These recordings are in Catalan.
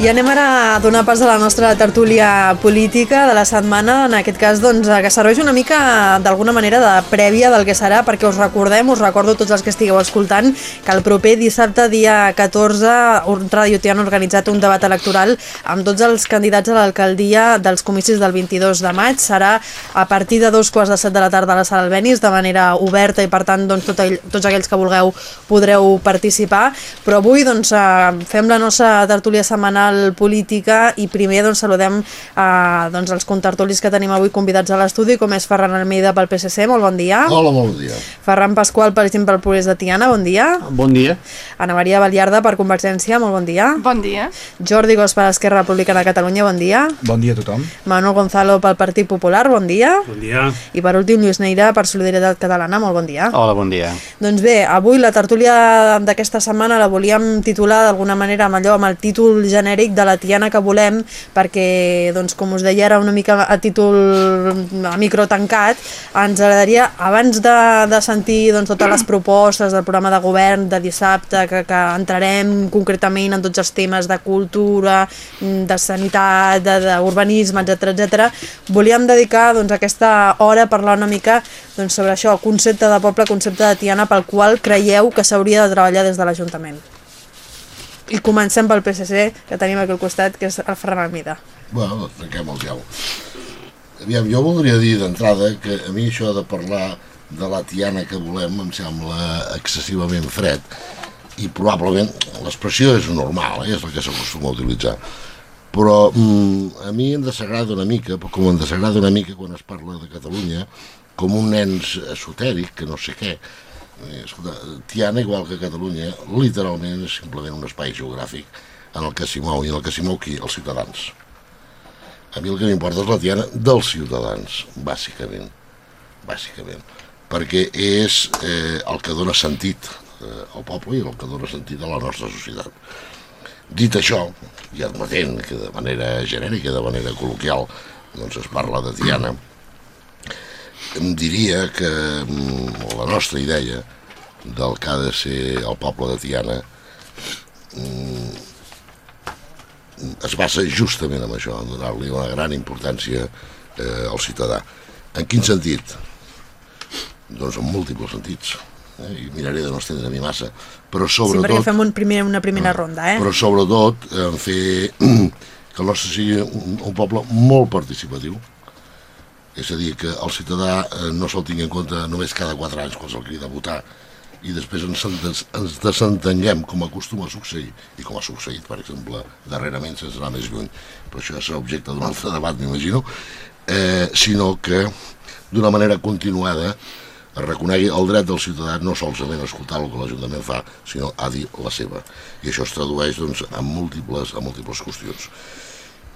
I anem ara a donar pas a la nostra tertúlia política de la setmana, en aquest cas doncs, que serveix una mica d'alguna manera de prèvia del que serà, perquè us recordem, us recordo tots els que estigueu escoltant, que el proper dissabte, dia 14, un Radio Tiana ha organitzat un debat electoral amb tots els candidats a l'alcaldia dels comicis del 22 de maig. Serà a partir de dos quarts de set de la tarda a la sala Albenis, de manera oberta i per tant doncs, tot, tots aquells que vulgueu podreu participar. Però avui doncs, eh, fem la nostra tertúlia setmanal Nacional Política i primer doncs, saludem eh, doncs, els contertulis que tenim avui convidats a l'estudi, com és Ferran Almeida pel PSC, molt bon dia. Hola, bon dia. Ferran Pasqual, per exemple, pel Progrés de Tiana, bon dia. Bon dia. Ana Maria Baliarda per Convergència, molt bon dia. Bon dia. Jordi Gos per Esquerra Republicana de Catalunya, bon dia. Bon dia a tothom. Manuel Gonzalo pel Partit Popular, bon dia. Bon dia. I per últim, Lluís Neira per Solidaritat Catalana, molt bon dia. Hola, bon dia. Doncs bé, avui la tertúlia d'aquesta setmana la volíem titular d'alguna manera amb allò, amb el títol genèric genèric de la Tiana que volem, perquè, doncs, com us deia, era una mica a títol a micro tancat, ens agradaria, abans de, de sentir doncs, totes les propostes del programa de govern de dissabte, que, que entrarem concretament en tots els temes de cultura, de sanitat, d'urbanisme, etc etc, volíem dedicar doncs, aquesta hora a parlar una mica doncs, sobre això, concepte de poble, concepte de Tiana, pel qual creieu que s'hauria de treballar des de l'Ajuntament. I comencem pel PSC, que tenim aquí al costat, que és el Ferran Almida. Bueno, doncs tanquem el jau. Aviam, jo voldria dir d'entrada que a mi això de parlar de la tiana que volem em sembla excessivament fred i probablement l'expressió és normal, eh? és el que s'acostuma a utilitzar però mm, a mi em desagrada una mica, com em desagrada una mica quan es parla de Catalunya com un nen esotèric, que no sé què, escolta, Tiana, igual que Catalunya, literalment és simplement un espai geogràfic en el que s'hi mou, i en el que s'hi mou qui? Els ciutadans. A mi el que m'importa és la Tiana dels ciutadans, bàsicament. Bàsicament. Perquè és eh, el que dona sentit eh, al poble i el que dona sentit a la nostra societat. Dit això, i admetent que de manera genèrica, de manera col·loquial, doncs es parla de Tiana, em diria que mm, la nostra idea del que ha de ser el poble de Tiana mm, es basa justament en això, en donar-li una gran importància eh, al ciutadà. En quin sentit? Doncs en múltiples sentits. Eh? I miraré de no estendre-m'hi massa. Però sobretot... Sí, perquè fem un primer, una primera ronda, eh? Però sobretot en fer que el nostre sigui un, un poble molt participatiu, és a dir, que el ciutadà eh, no se'l tingui en compte només cada quatre anys quan se'l crida a votar i després ens, ens desentenguem com acostuma a succeir i com ha succeït, per exemple, darrerament sense anar més lluny, però això serà objecte d'un altre debat, m'imagino, eh, sinó que d'una manera continuada es reconegui el dret del ciutadà no solament a escoltar el que l'Ajuntament fa, sinó a dir la seva. I això es tradueix doncs, en, múltiples, en múltiples qüestions.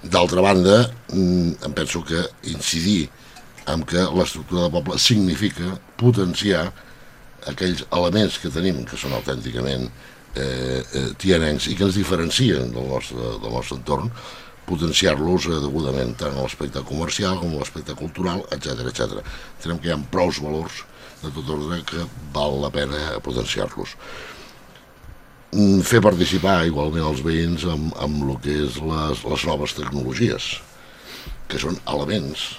D'altra banda, mm, em penso que incidir amb què l'estructura de poble significa potenciar aquells elements que tenim, que són autènticament eh, eh, tianencs i que ens diferencien del nostre, del nostre entorn, potenciar-los eh, degudament tant en l'aspecte comercial com en l'aspecte cultural, etc etc. Tenem que hi ha prous valors de tot ordre que val la pena potenciar-los. Mm, fer participar igualment els veïns amb, amb el que és les, les noves tecnologies, que són elements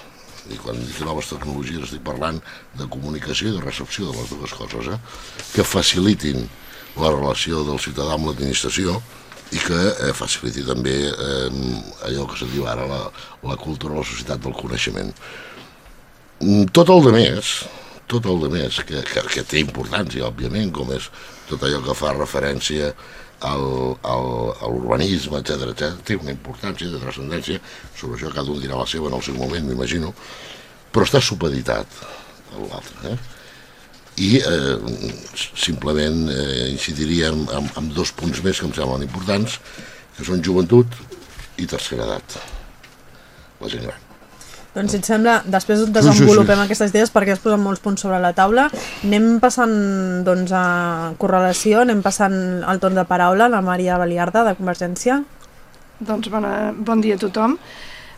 i quan dic noves tecnologies estic parlant de comunicació i de recepció de les dues coses, eh? que facilitin la relació del ciutadà amb l'administració i que eh, faciliti també eh, allò que se diu ara la, la cultura, la societat del coneixement. Mm, tot el de més, tot el de més, que, que, que té importància, òbviament, com és tot allò que fa referència al, al, a l'urbanisme, etc etc té una importància de transcendència, sobre això cada un dirà la seva en el seu moment, m'imagino, però està supeditat a l'altre. Eh? I eh, simplement eh, incidiria en, en, en dos punts més que em semblen importants, que són joventut i tercera edat, la gent gran. Doncs si et sembla, després desenvolupem sí, sí, sí. aquestes idees perquè es posen molts punts sobre la taula. Anem passant doncs, a correlació, anem passant al torn de paraula, la Maria Baliarda, de Convergència. Doncs bona, bon dia a tothom.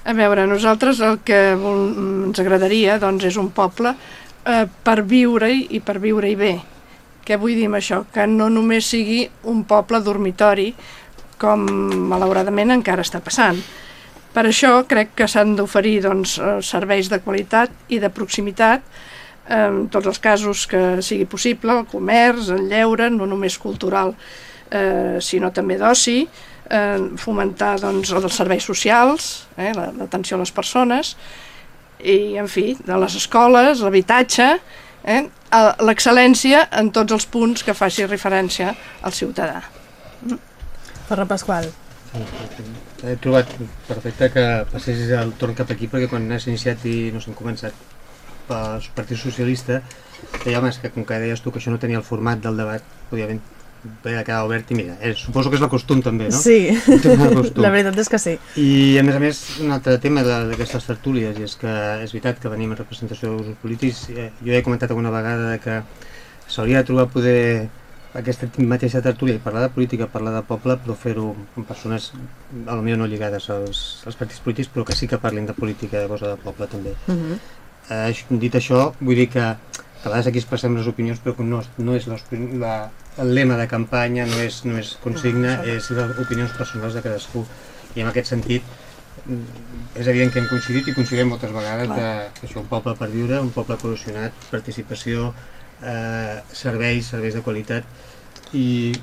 A veure, nosaltres el que vol, ens agradaria doncs, és un poble eh, per viure-hi i per viure-hi bé. Què vull dir amb això? Que no només sigui un poble dormitori com malauradament encara està passant. Per això crec que s'han d'oferir doncs, eh, serveis de qualitat i de proximitat en tots els casos que sigui possible, el comerç, el lleure, no només cultural, eh, sinó també d'oci, eh, fomentar doncs, els serveis socials, eh, l'atenció a les persones, i, en fi, de les escoles, l'habitatge, eh, l'excel·lència en tots els punts que faci referència al ciutadà. Ferran Pasqual. He trobat perfecte que passessis el torn cap aquí perquè quan has iniciat i no s'han començat pel Partit Socialista deia, home, que com que deies tu que això no tenia el format del debat, òbviament de quedar obert i mira, eh, suposo que és la costum també, no? Sí, la veritat és que sí. I a més a més, un altre tema d'aquestes tertúlies, i és que és veritat que venim en representació dels polítics, eh, jo he comentat alguna vegada que s'hauria de trobar poder aquesta mateixa tertúlia i parlar de política, parlar de poble, però fer-ho amb persones potser no lligades als, als partits polítics, però que sí que parlin de política de cosa de poble també. Uh. -huh. eh, dit això, vull dir que que a vegades aquí expressem les opinions però no, no és la, el lema de campanya, no és, no és consigna, no, és les opinions personals de cadascú. I en aquest sentit és evident que hem coincidit i coincidim moltes vegades de, que això un poble per viure, un poble col·lusionat, participació, eh, serveis, serveis de qualitat i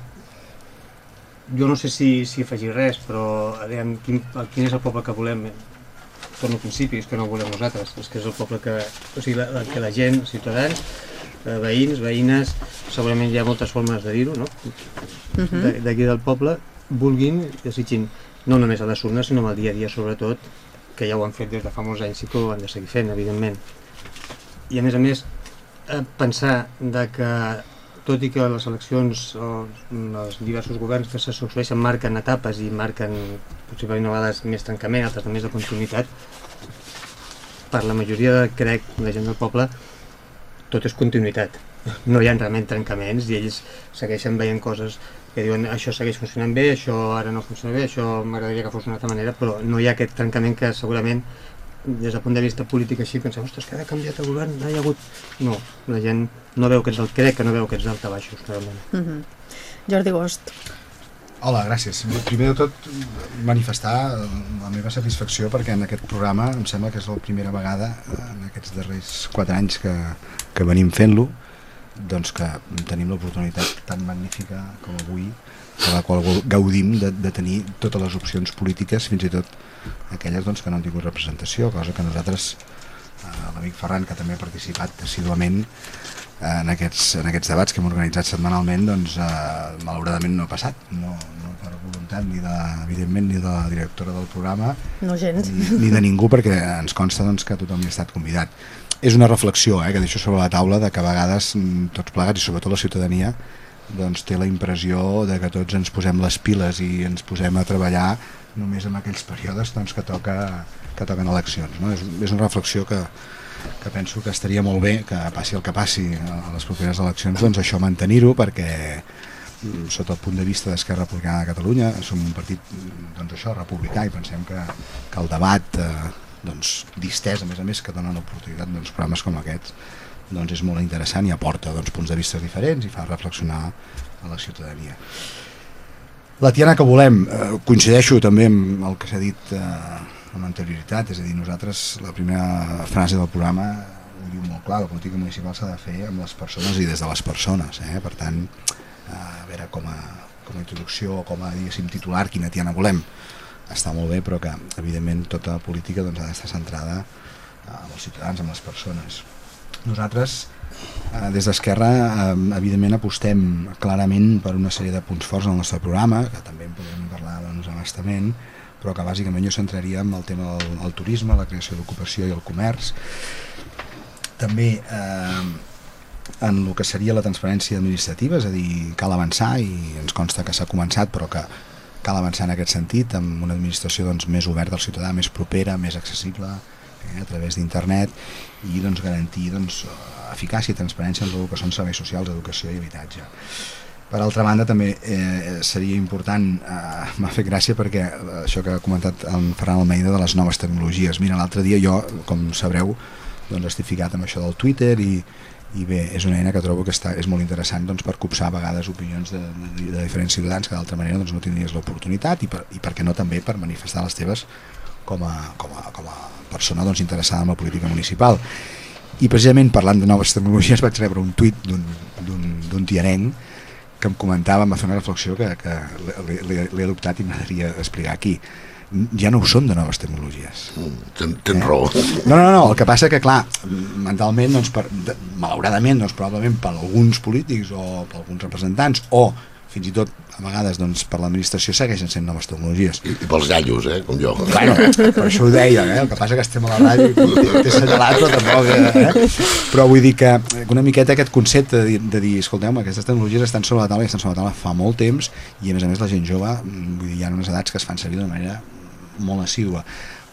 jo no sé si, si afegir res, però aviam, quin, quin és el poble que volem torno al principi, és que no ho volem nosaltres, és que és el poble que, o sigui, la, que la gent, ciutadans, eh, veïns, veïnes, segurament hi ha moltes formes de dir-ho, no? Uh mhm. -huh. D'aquí del poble, vulguin desitgin, no només a les urnes, sinó al dia a dia, sobretot, que ja ho han fet des de fa molts anys i que ho han de seguir fent, evidentment. I a més a més, pensar de que tot i que les eleccions o els diversos governs que se succeeixen marquen etapes i marquen possiblement a vegades més trencament, altres de més de continuïtat, per la majoria, de, crec, la gent del poble, tot és continuïtat. No hi ha realment trencaments i ells segueixen veient coses que diuen això segueix funcionant bé, això ara no funciona bé, això m'agradaria que fos d'una altra manera, però no hi ha aquest trencament que segurament des del punt de vista polític així pensem, ostres, que ha canviat el govern, no hi ha hagut... No, la gent no veu que ets el... crec que no veu que ets d'altabaixos, realment. Mm -hmm. Jordi Gost. Hola, gràcies. Primer de tot, manifestar la meva satisfacció perquè en aquest programa em sembla que és la primera vegada en aquests darrers quatre anys que, que venim fent-lo doncs que tenim l'oportunitat tan magnífica com avui de la qual gaudim de, de tenir totes les opcions polítiques, fins i tot aquelles doncs, que no han tingut representació, cosa que nosaltres, eh, l'amic Ferran, que també ha participat assiduament eh, en, aquests, en aquests debats que hem organitzat setmanalment, doncs eh, malauradament no ha passat, no, no per voluntat ni de, evidentment ni de la directora del programa no gens. Ni, ni de ningú perquè ens consta doncs, que tothom hi ha estat convidat és una reflexió eh, que deixo sobre la taula de que a vegades mm, tots plegats i sobretot la ciutadania doncs té la impressió de que tots ens posem les piles i ens posem a treballar només en aquells períodes doncs, que, toca, que toquen eleccions. No? És, és una reflexió que, que penso que estaria molt bé que passi el que passi a les properes eleccions, doncs això mantenir-ho perquè mm, sota el punt de vista d'Esquerra Republicana de Catalunya som un partit doncs això, republicà i pensem que, que el debat eh, doncs, distès, a més a més que donen l'oportunitat doncs, programes com aquests doncs és molt interessant i aporta doncs, punts de vista diferents i fa reflexionar a la ciutadania. La Tiana que volem, eh, coincideixo també amb el que s'ha dit eh, amb anterioritat, és a dir, nosaltres la primera frase del programa ho diu molt clar, la política municipal s'ha de fer amb les persones i des de les persones, eh? per tant, eh, a veure com a, com a introducció o com a titular quina Tiana volem, està molt bé però que evidentment tota política doncs, ha d'estar centrada eh, amb els ciutadans, amb les persones. Nosaltres Eh, des d'Esquerra, eh, evidentment, apostem clarament per una sèrie de punts forts al nostre programa, que també en podem parlar doncs, abastament, però que bàsicament jo centraria en el tema del el turisme, la creació d'ocupació i el comerç. També eh, en el que seria la transparència administrativa, és a dir, cal avançar i ens consta que s'ha començat, però que cal avançar en aquest sentit, amb una administració doncs, més oberta al ciutadà, més propera, més accessible, eh, a través d'internet i doncs, garantir doncs, eficàcia i transparència en el que són serveis socials, educació i habitatge. Per altra banda, també eh, seria important, eh, m'ha fet gràcia perquè eh, això que ha comentat en Ferran Almeida de les noves tecnologies. Mira, l'altre dia jo, com sabreu, doncs estic ficat amb això del Twitter i, i bé, és una eina que trobo que està, és molt interessant doncs, per copsar a vegades opinions de, de, de diferents ciutadans que d'altra manera doncs, no tindries l'oportunitat i, per, i per què no també per manifestar les teves com a, com a, com a persona doncs, interessada en la política municipal i precisament parlant de noves tecnologies vaig rebre un tuit d'un tianenc que em comentava, em va fer una reflexió que, que l'he adoptat i m'agradaria explicar aquí ja no ho són de noves tecnologies. Mm, ten, tens eh? raó. No, no, no, el que passa que, clar, mentalment, doncs, per, de, malauradament, doncs, probablement per alguns polítics o per alguns representants, o fins i tot a vegades doncs, per l'administració segueixen sent noves tecnologies. I, I pels gallos, eh, com jo. Bueno, per això ho deia, eh? el que passa que estem a la ràdio i t'he assenyalat, però tampoc... Eh? Però vull dir que una miqueta aquest concepte de dir, de dir escolteu aquestes tecnologies estan sobre la taula i estan sobre la taula fa molt temps i a més a més la gent jove, mm, vull dir, hi ha unes edats que es fan servir d'una manera molt assídua.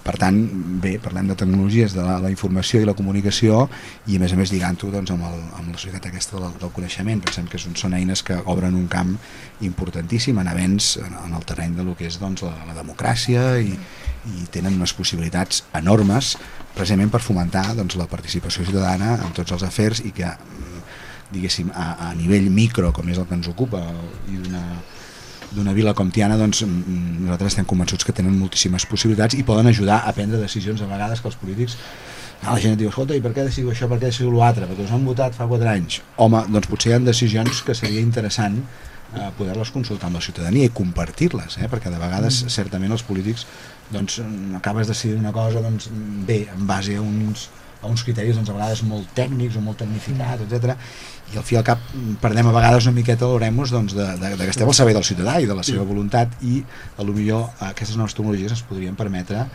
Per tant, bé, parlem de tecnologies de la, la informació i la comunicació i a més a més lligant-ho doncs, amb, el, amb la societat aquesta del, del coneixement. Pensem que són, són eines que obren un camp importantíssim en avenç en, en el terreny de lo que és doncs, la, la democràcia i, i tenen unes possibilitats enormes precisament per fomentar doncs, la participació ciutadana en tots els afers i que diguéssim a, a nivell micro com és el que ens ocupa i d'una d'una vila com Tiana doncs, nosaltres estem convençuts que tenen moltíssimes possibilitats i poden ajudar a prendre decisions a vegades que els polítics la gent diu, escolta, i per què decidiu això, per què decidiu l'altre, perquè us han votat fa 4 anys home, doncs potser hi ha decisions que seria interessant eh, poder-les consultar amb la ciutadania i compartir-les, eh? perquè de vegades mm. certament els polítics doncs, acabes decidir una cosa doncs, bé, en base a uns, a uns criteris doncs, a vegades molt tècnics o molt tecnificats, etc. I al fi al cap perdem a vegades una miqueta l'oremus doncs, de, de, de que estem al servei del ciutadà i de la seva voluntat i a lo millor aquestes noves tecnologies ens podrien permetre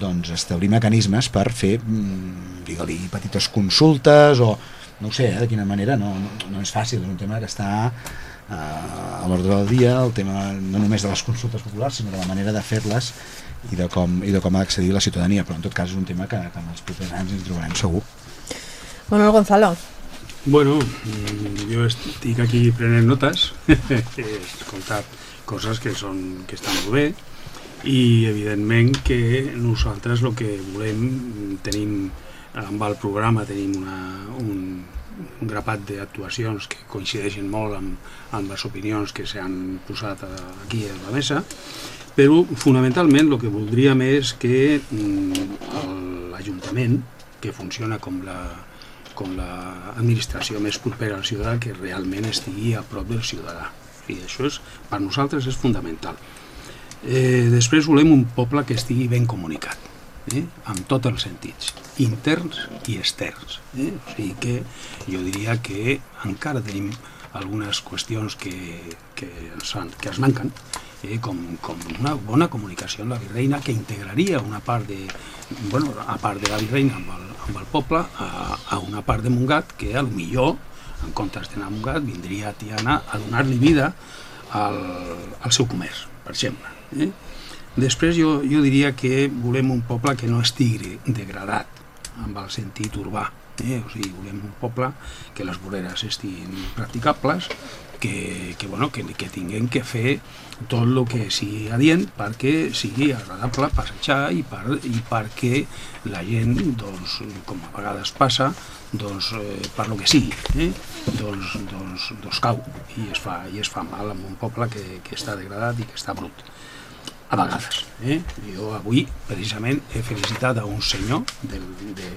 doncs, establir mecanismes per fer mm, digue-li petites consultes o no ho sé, eh, de quina manera no, no, no és fàcil, és un tema que està a l'ordre del dia, el tema no només de les consultes populars sinó de la manera de fer-les i de com, i de com ha d'accedir la ciutadania, però en tot cas és un tema que, que en els propers anys ens trobarem segur. Manuel Gonzalo. Bueno, jo estic aquí prenent notes, he escoltat coses que, són, que estan molt bé i evidentment que nosaltres el que volem tenim amb el programa tenim una, un, un grapat d'actuacions que coincideixen molt amb, amb les opinions que s'han posat aquí a la mesa però fonamentalment el que voldríem és que mm, l'Ajuntament, que funciona com la com l'administració més propera al ciutadà, que realment estigui a prop del ciutadà. I això és, per nosaltres és fundamental. Eh, després volem un poble que estigui ben comunicat, eh? amb tots els sentits, interns i externs. Eh? O sigui que jo diria que encara tenim algunes qüestions que, que, ens, que ens manquen, eh, com, com una bona comunicació amb la virreina que integraria una part de, bueno, a part de la virreina amb el, amb el poble a, a una part de Montgat que a lo millor en comptes d'anar a Montgat vindria a Tiana a donar-li vida al, al seu comerç, per exemple. Eh? Després jo, jo diria que volem un poble que no estigui degradat amb el sentit urbà, eh? o sigui, volem un poble que les voreres estiguin practicables, que, que, bueno, que, que tinguem que fer tot el que sigui adient perquè sigui agradable passejar i, per, i perquè la gent, doncs, com a vegades passa, doncs, eh, per lo que sigui, eh, doncs, doncs, doncs cau i es, fa, i es fa mal en un poble que, que està degradat i que està brut a vegades. Eh? Jo avui, precisament, he felicitat a un senyor, del, de,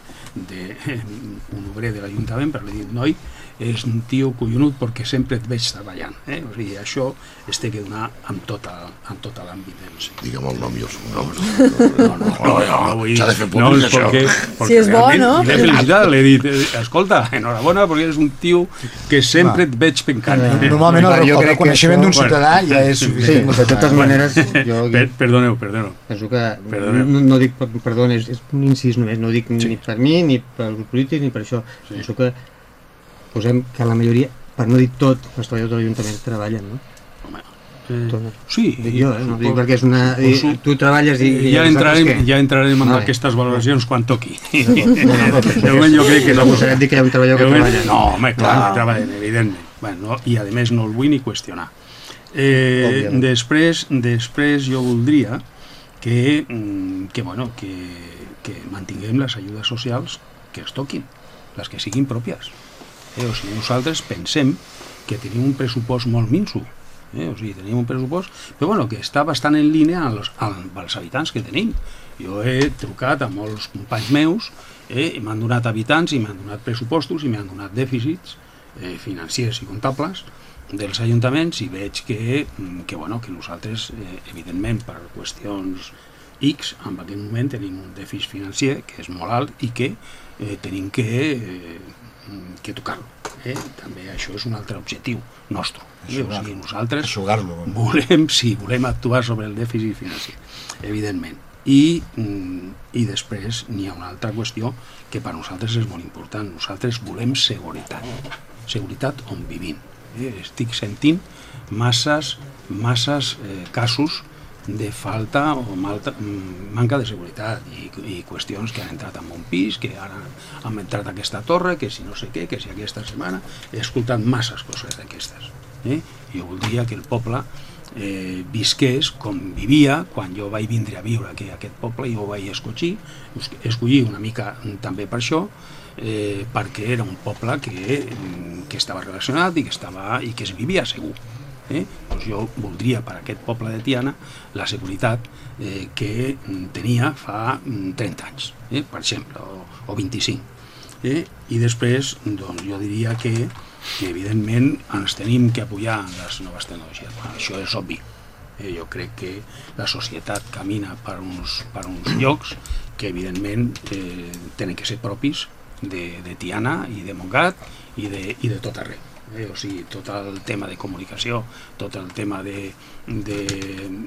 de, un obrer de l'Ajuntament, per dir, noi, és un tio collonut perquè sempre et veig treballant. Eh? O sigui, això es té que donar amb tota, amb tota l'àmbit. Doncs. Digue'm el nom i els cognoms. No, no, no, no, no. S'ha de fer públic, no, perquè, això. Si és bo, no? L'he felicitat, l'he dit, escolta, enhorabona, perquè és un tio que sempre et veig pencant. Normalment el, el reconeixement d'un ciutadà ja és suficient. Sí, de totes maneres... Jo, per, perdoneu, perdoneu. Penso que, no, no dic, perdona, és, és un incís només, no dic sí. ni per mi, ni per polític, ni per això. Sí. Penso que posem que la majoria, per no dir tot, els treballadors de l'Ajuntament treballen, no? Home, eh, sí, jo, eh? no dic perquè és una... I, tu treballes i... Ja entrarem, ja entrarem en vale. aquestes valoracions quan toqui. No, no, de moment jo crec que no. No dir que hi ha un treballador que treballa. No, home, clar, no. que treballen, evidentment. Bueno, no, I a més no el vull ni qüestionar. Eh, després, després jo voldria que, mm, que, bueno, que, que mantinguem les ajudes socials que es toquin, les que siguin pròpies Eh? O sigui, nosaltres pensem que tenim un pressupost molt minso, eh? o sigui, tenim un pressupost, però bueno, que està bastant en línia amb els, amb els habitants que tenim. Jo he trucat a molts companys meus eh? i m'han donat habitants i m'han donat pressupostos i m'han donat dèficits eh, financiers i comptables dels ajuntaments i veig que, mm, que, bueno, que nosaltres, eh, evidentment, per qüestions X, en aquest moment tenim un dèficit financer que és molt alt i que eh, tenim que, eh, que tocar-lo. Eh? També això és un altre objectiu nostre. Eh? O sigui, nosaltres volem, sí, volem actuar sobre el dèficit financer, evidentment. I, mm, i després n'hi ha una altra qüestió que per nosaltres és molt important. Nosaltres volem seguretat. Seguretat on vivim eh, estic sentint masses, masses eh, casos de falta o malta, mm, manca de seguretat i, i qüestions que han entrat en un pis, que ara han entrat aquesta torre, que si no sé què, que si aquesta setmana he escoltat masses coses d'aquestes. Eh? Jo voldria que el poble eh, visqués com vivia quan jo vaig vindre a viure aquí a aquest poble i ho vaig escollir, escollir una mica també per això, eh, perquè era un poble que, mm, que estava relacionat i que, estava, i que es vivia segur. Eh? Doncs jo voldria per a aquest poble de Tiana la seguretat eh, que tenia fa 30 mm, anys, eh? per exemple, o, o 25. Eh? I després doncs, jo diria que, que evidentment ens tenim que apoyar en les noves tecnologies. Bueno, això és obvi. Eh, jo crec que la societat camina per uns, per uns llocs que evidentment eh, tenen que ser propis de, de Tiana i de Montgat i de, i de tot arreu. Eh? O sigui, tot el tema de comunicació, tot el tema de, de,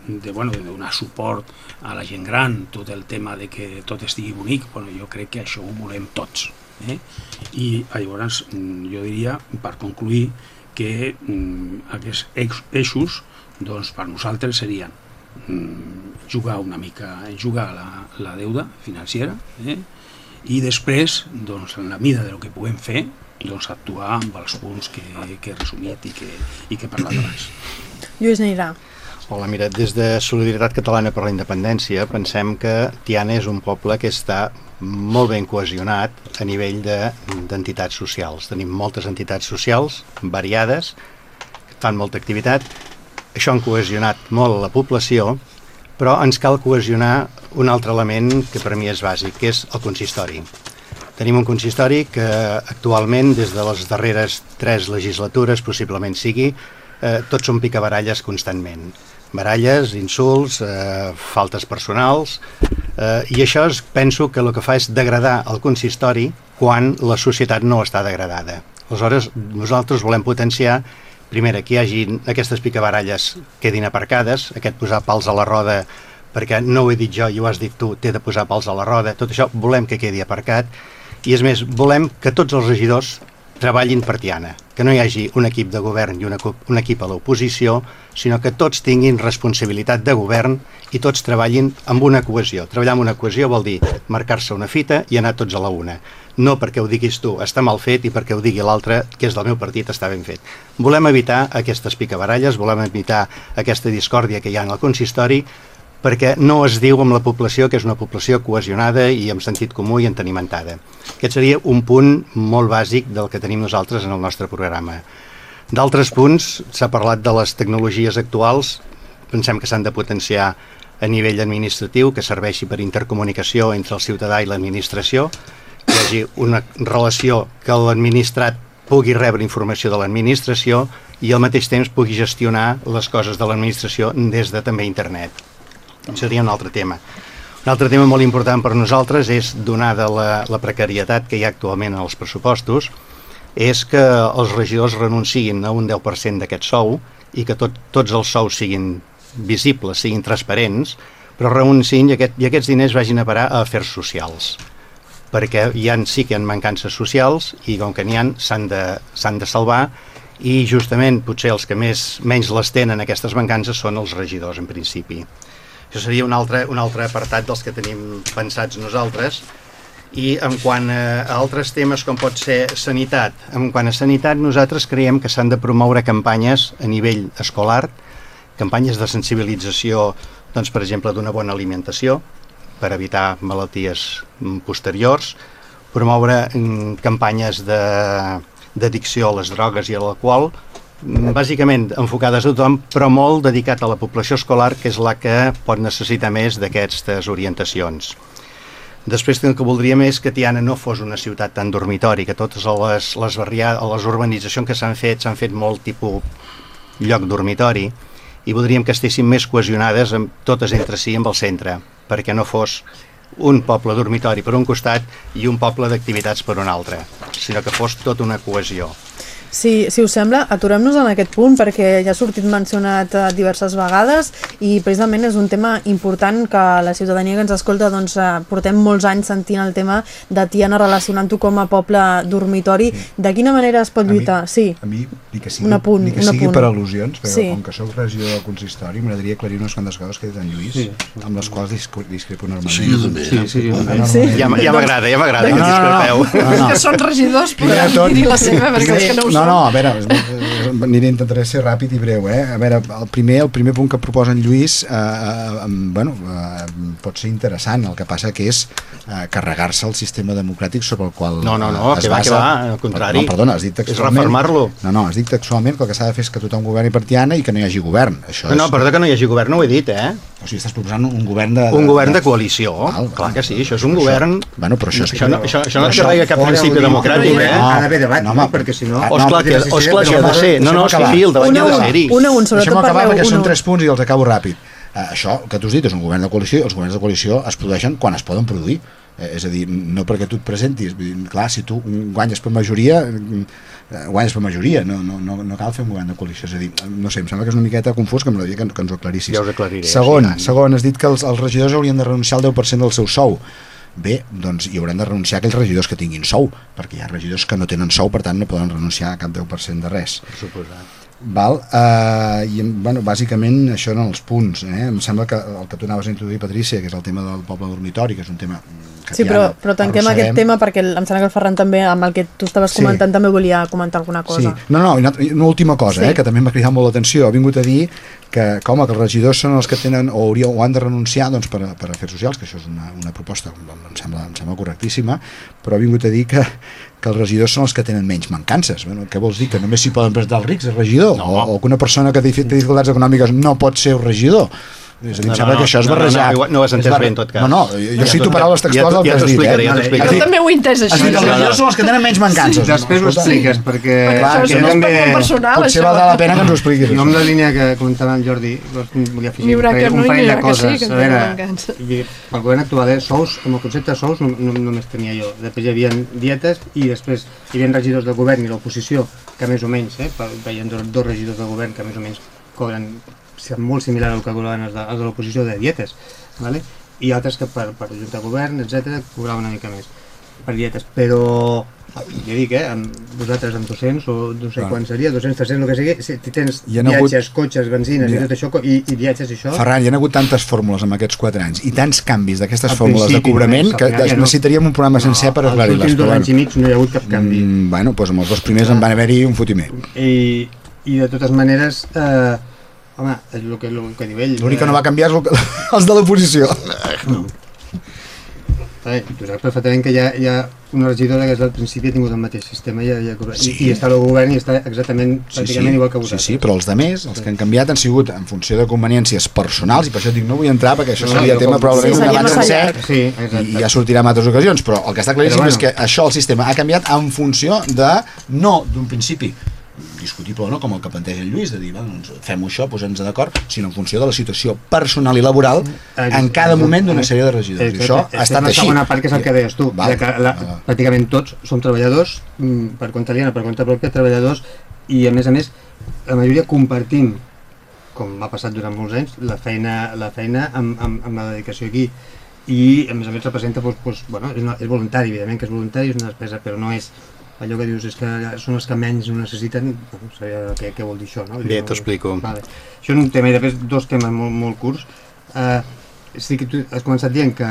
de, bueno, de donar suport a la gent gran, tot el tema de que tot estigui bonic, bueno, jo crec que això ho volem tots. Eh? I llavors jo diria, per concluir, que mm, aquests eixos doncs, per nosaltres serien mm, jugar una mica, jugar la, la deuda financera, eh? i després, doncs, en la mida del que puguem fer, doncs, actuar amb els punts que, que he resumit i que, i que he parlat abans. Lluís Neirà. Hola, mira, des de Solidaritat Catalana per la Independència pensem que Tiana és un poble que està molt ben cohesionat a nivell d'entitats de, socials. Tenim moltes entitats socials variades, que fan molta activitat. Això han cohesionat molt la població però ens cal cohesionar un altre element que per mi és bàsic, que és el consistori. Tenim un consistori que actualment, des de les darreres tres legislatures, possiblement sigui, eh, tots són picabaralles constantment. Baralles, insults, eh, faltes personals, eh, i això és, penso que el que fa és degradar el consistori quan la societat no està degradada. Aleshores, nosaltres volem potenciar primera, que hi hagi aquestes picabaralles quedin aparcades, aquest posar pals a la roda perquè no ho he dit jo i ho has dit tu, t'he de posar pals a la roda, tot això volem que quedi aparcat i és més, volem que tots els regidors treballin per Tiana, que no hi hagi un equip de govern i una, un equip a l'oposició, sinó que tots tinguin responsabilitat de govern i tots treballin amb una cohesió. Treballar amb una cohesió vol dir marcar-se una fita i anar tots a la una no perquè ho diguis tu està mal fet i perquè ho digui l'altre, que és del meu partit, està ben fet. Volem evitar aquestes picabaralles, volem evitar aquesta discòrdia que hi ha en el consistori, perquè no es diu amb la població que és una població cohesionada i amb sentit comú i entenimentada. Aquest seria un punt molt bàsic del que tenim nosaltres en el nostre programa. D'altres punts, s'ha parlat de les tecnologies actuals, pensem que s'han de potenciar a nivell administratiu, que serveixi per intercomunicació entre el ciutadà i l'administració, hi hagi una relació que l'administrat pugui rebre informació de l'administració i al mateix temps pugui gestionar les coses de l'administració des de també internet. Seria un altre tema. Un altre tema molt important per nosaltres és, donada la, la precarietat que hi ha actualment en els pressupostos, és que els regidors renunciïn a un 10% d'aquest sou i que tot, tots els sous siguin visibles, siguin transparents, però renunciïn i, aquest, i aquests diners vagin a parar a afers socials perquè hi han, sí que hi ha mancances socials i com que n'hi ha s'han de, de salvar i justament potser els que més, menys les tenen aquestes mancances són els regidors en principi. Això seria un altre, un altre apartat dels que tenim pensats nosaltres. I en quant a altres temes com pot ser sanitat, en quant a sanitat nosaltres creiem que s'han de promoure campanyes a nivell escolar, campanyes de sensibilització doncs, per exemple d'una bona alimentació, per evitar malalties mm, posteriors, promoure mm, campanyes d'addicció a les drogues i a l'alcohol, bàsicament enfocades a tothom, però molt dedicat a la població escolar, que és la que pot necessitar més d'aquestes orientacions. Després el que voldríem és que Tiana no fos una ciutat tan dormitori, que totes les, les, barriades, les urbanitzacions que s'han fet s'han fet molt tipus lloc dormitori i voldríem que estessin més cohesionades amb, totes entre si amb el centre, perquè no fos un poble dormitori per un costat i un poble d'activitats per un altre, sinó que fos tota una cohesió. Si, si us sembla, aturem-nos en aquest punt perquè ja ha sortit mencionat eh, diverses vegades i precisament és un tema important que la ciutadania que ens escolta doncs, eh, portem molts anys sentint el tema de Tiana relacionant-ho com a poble dormitori. De quina manera es pot lluitar? A mi, sí. a mi ni que sigui, Un apunt, ni que sigui apunt. per al·lusions, però Sí. com que sóc regidor del consistori, m'agradaria aclarir unes quantes coses que ha dit en Lluís, Sí. amb les quals discre- discrepo normalment. Sí, jo també. Sí, sí, jo també. Sí. Ja, ja m'agrada, ja m'agrada que No, no, no, no, no. que són regidors podran tot- dir la seva perquè és que no ho no, no, a veure, aniré, intentaré ser ràpid i breu, eh? A veure, el primer, el primer punt que proposa en Lluís, eh, eh, bueno, eh, pot ser interessant, el que passa que és eh, carregar-se el sistema democràtic sobre el qual No, no, no, es que va, que basa- va, al contrari. No, perdona, has dit És textualment... refermar-lo. No, no, has dit textualment que el que s'ha de fer és que tothom governi per Tiana i que no hi hagi govern. Això No, no, és, perdó que no hi hagi govern, no ho he dit, eh? O sigui, estàs proposant un govern de... Un govern de coalició, Val, clar val. que sí, això és un Però govern... Bueno, però això... Això que- no, això, això no Això- carrega cap Fora principi democràtic, que eh? Ha d'haver debat, No, no, home. perquè si no... Ah, esclar que, oh, esclar que ha de ser. No, no, sí, sí, el Una hi ha de a una. ser-hi. Un sobretot Deixem acabar parleu perquè són un. tres punts i els acabo ràpid. Eh, això que tu has dit és un govern de coalició i els governs de coalició es produeixen quan es poden produir. Eh, és a dir, no perquè tu et presentis. Vull dir, clar, si tu guanyes per majoria, eh, guanyes per majoria, no, no, no, no cal fer un govern de coalició. És a dir, no sé, em sembla que és una miqueta confús, que m'agradaria que, que ens ho aclarissis. Ja us aclariré, Segon, sí, segon, has dit que els, els regidors haurien de renunciar al 10% del seu sou. Bé, doncs hi haurem de renunciar aquells regidors que tinguin sou, perquè hi ha regidors que no tenen sou, per tant no poden renunciar a cap 10% de res. Per suposat. Val? Uh, I, bueno, bàsicament això eren els punts. Eh? Em sembla que el que tu anaves a introduir, Patrícia, que és el tema del poble dormitori, que és un tema que Sí, però, però tanquem aquest tema perquè em sembla que el Ferran també, amb el que tu estaves Sí. comentant, també volia comentar alguna cosa. Sí. No, no, una, una última cosa, Sí. eh, que també m'ha cridat molt l'atenció. Ha vingut a dir que, home, que els regidors són els que tenen o, hauria, o han de renunciar doncs, per, a, per a afers socials, que això és una, una proposta em sembla, em sembla correctíssima, però ha vingut a dir que, que els regidors són els que tenen menys mancances. Bueno, què vols dir? Que només s'hi poden presentar els rics, el regidor? No. O, o que una persona que té dificultats econòmiques no pot ser un regidor? És a dir, em No, sembla no, que això és no, no, no, igual no ho has entès bé, en tot cas. No, no, jo, cito paraules ja textuals del ja que has dit. eh? ja t'ho Has explicaré. dit- Jo també ho he entès has així. dit els no, no. són els que tenen menys mancances. Després ho expliques, perquè... Clar, Això que és no- un aspecte personal, Potser això. valdrà la pena que ens ho expliquis. Jo això. amb la línia que comentava el Jordi doncs, volia afegir un que parell, no de sí, coses. que a tenen veure, el govern actual, eh, sous, com a concepte de sous no, no, només tenia jo. Després hi havia dietes i després hi havia regidors del govern i l'oposició que més o menys, eh, veien dos, dos regidors del govern que més o menys cobren molt similar al que cobraven els de, els de l'oposició de dietes, ¿vale? i altres que per, per junta de govern, etc cobraven una mica més per dietes, però ja dic, eh, amb vosaltres amb 200 o no sé quan seria, 200, 300, el que sigui, si tens Hi ha hagut- viatges, cotxes, benzines Ja. i tot això, i, i viatges i això, Ferran, hi ha hagut tantes fórmules en aquests 4 anys i tants canvis d'aquestes fórmules de cobrament que ja no. necessitaríem un programa sencer per als aclarir-les. últims dos anys i mig no hi ha hagut cap canvi. Mm, bueno, doncs amb els dos primers en van haver-hi un fotiment. I, I de totes maneres, eh, home, és el que, el que diu ell. L'únic que no va canviar és el que, els de l'oposició. Eh, tu saps perfectament que hi ha, hi ha una regidora que des del principi ha tingut el mateix sistema i, i, Sí. i, i està al govern i està exactament, Sí, pràcticament igual que sí, vosaltres. sí, però els de més, els que han canviat han sigut en funció de conveniències personals i per això dic no vull entrar perquè això No, seria no, tema com- probablement Sí, un debat sencer llarg. Sí, i ja sortirà en altres ocasions, però el que està claríssim Però és bueno. que això, el sistema, ha canviat en funció de, no d'un principi discutible o no, com el que planteja el Lluís, de dir, va, doncs fem això, posem-nos d'acord, sinó en funció de la situació personal i laboral en cada moment d'una sèrie de regidors. I això ha estat la així. segona part que és el que deies tu, Val. que la, Val. pràcticament tots som treballadors mm, per compte aliena, per compte pròpia, treballadors i a més a més la majoria compartim com m'ha passat durant molts anys, la feina, la feina amb, amb, amb la dedicació aquí i a més a més representa doncs, doncs, bueno, és, una, és voluntari, evidentment que és voluntari, és una despesa, però no és allò que dius és que són els que menys ho necessiten, bueno, sabia què, què vol dir això, no? Bé, t'explico. Vale. Això és un tema, i després dos temes molt, molt curts. Uh, sí que tu has començat dient que,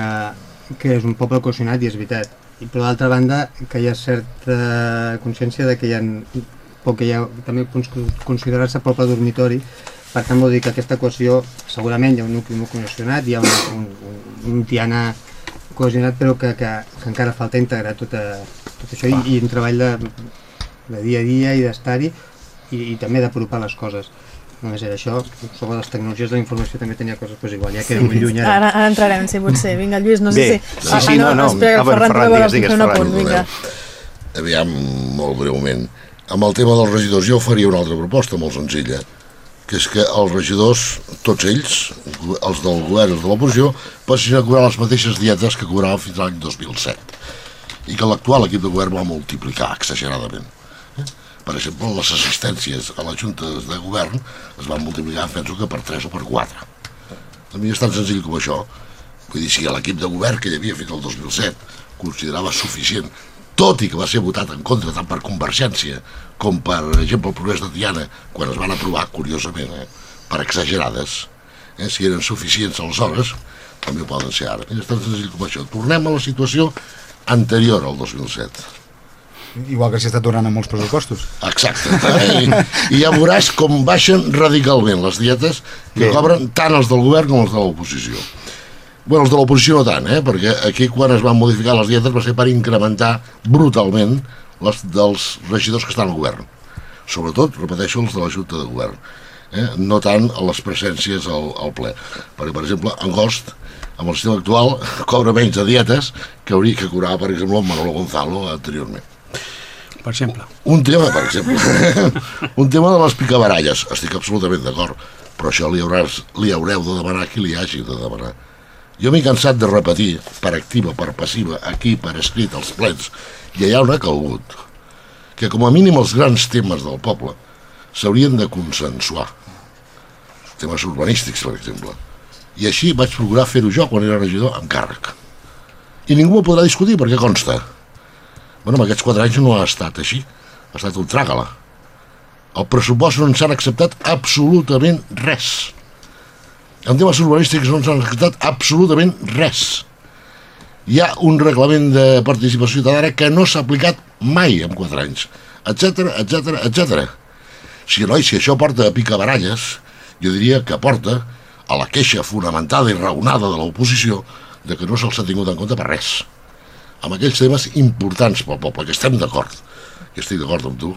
que és un poble cohesionat i és veritat, I, però d'altra banda que hi ha certa consciència de que hi ha, poc que hi ha també considerar-se poble dormitori, per tant vol dir que aquesta cohesió segurament hi ha un nucli molt cohesionat, hi ha un, un, un, un Tiana cohesionat però que, que, que encara falta integrar tota, tot això i, i un treball de, de dia a dia i d'estar-hi i, i també d'apropar les coses. Només era això, sobre les tecnologies de la informació també tenia coses, doncs igual, ja queda molt lluny ara. Ara, ara entrarem, si potser. Vinga, Lluís, no sé Bé, si... sí, sí, no, no. Espera, Ah, el bueno, Ferran, Ferran, digues, digues, un Ferran, apunt, vinga. Aviam, molt breument. Amb el tema dels regidors jo faria una altra proposta molt senzilla, que és que els regidors, tots ells, els del govern i els de l'oposició, passin a cobrar les mateixes dietes que cobraven fins l'any 2007 i que l'actual equip de govern va multiplicar exageradament. Eh? Per exemple, les assistències a les juntes de govern es van multiplicar, penso que per 3 o per 4. A mi és tan senzill com això. Vull dir, si l'equip de govern que hi havia fins al 2007 considerava suficient, tot i que va ser votat en contra tant per Convergència com per exemple el Progrés de Tiana, quan es van aprovar, curiosament, eh, per exagerades, eh, si eren suficients aleshores, també ho poden ser ara. És tan senzill com això. Tornem a la situació anterior al 2007. Igual que s'hi està tornant amb molts pressupostos. Exacte. I, I ja veuràs com baixen radicalment les dietes que cobren tant els del govern com els de l'oposició. Bueno, els de l'oposició no tant, eh? perquè aquí quan es van modificar les dietes va ser per incrementar brutalment les dels regidors que estan al govern. Sobretot, repeteixo, els de la Junta de Govern. Eh? No tant a les presències al, al ple. Perquè, per exemple, Angost, amb el sistema actual, cobra menys de dietes que hauria que cobrava, per exemple, el Manolo Gonzalo anteriorment. per exemple. Un tema, per exemple, un tema de les picabaralles, estic absolutament d'acord, però això li, hauràs, li haureu de demanar qui li hagi de demanar. Jo m'he cansat de repetir, per activa, per passiva, aquí, per escrit, als plens, i allà on ha calgut, que com a mínim els grans temes del poble s'haurien de consensuar. Temes urbanístics, per exemple. I així vaig procurar fer-ho jo quan era regidor amb càrrec. I ningú m'ho podrà discutir perquè consta. Bueno, en aquests quatre anys no ha estat així. Ha estat un tràgala. El pressupost no ens han acceptat absolutament res. En temes urbanístics no ens han acceptat absolutament res. Hi ha un reglament de participació ciutadana que no s'ha aplicat mai en quatre anys, etc etc etc. Si no, i si això porta a picabaralles, jo diria que porta a la queixa fonamentada i raonada de l'oposició de que no se'ls ha tingut en compte per res amb aquells temes importants pel poble, que estem d'acord, que estic d'acord amb tu,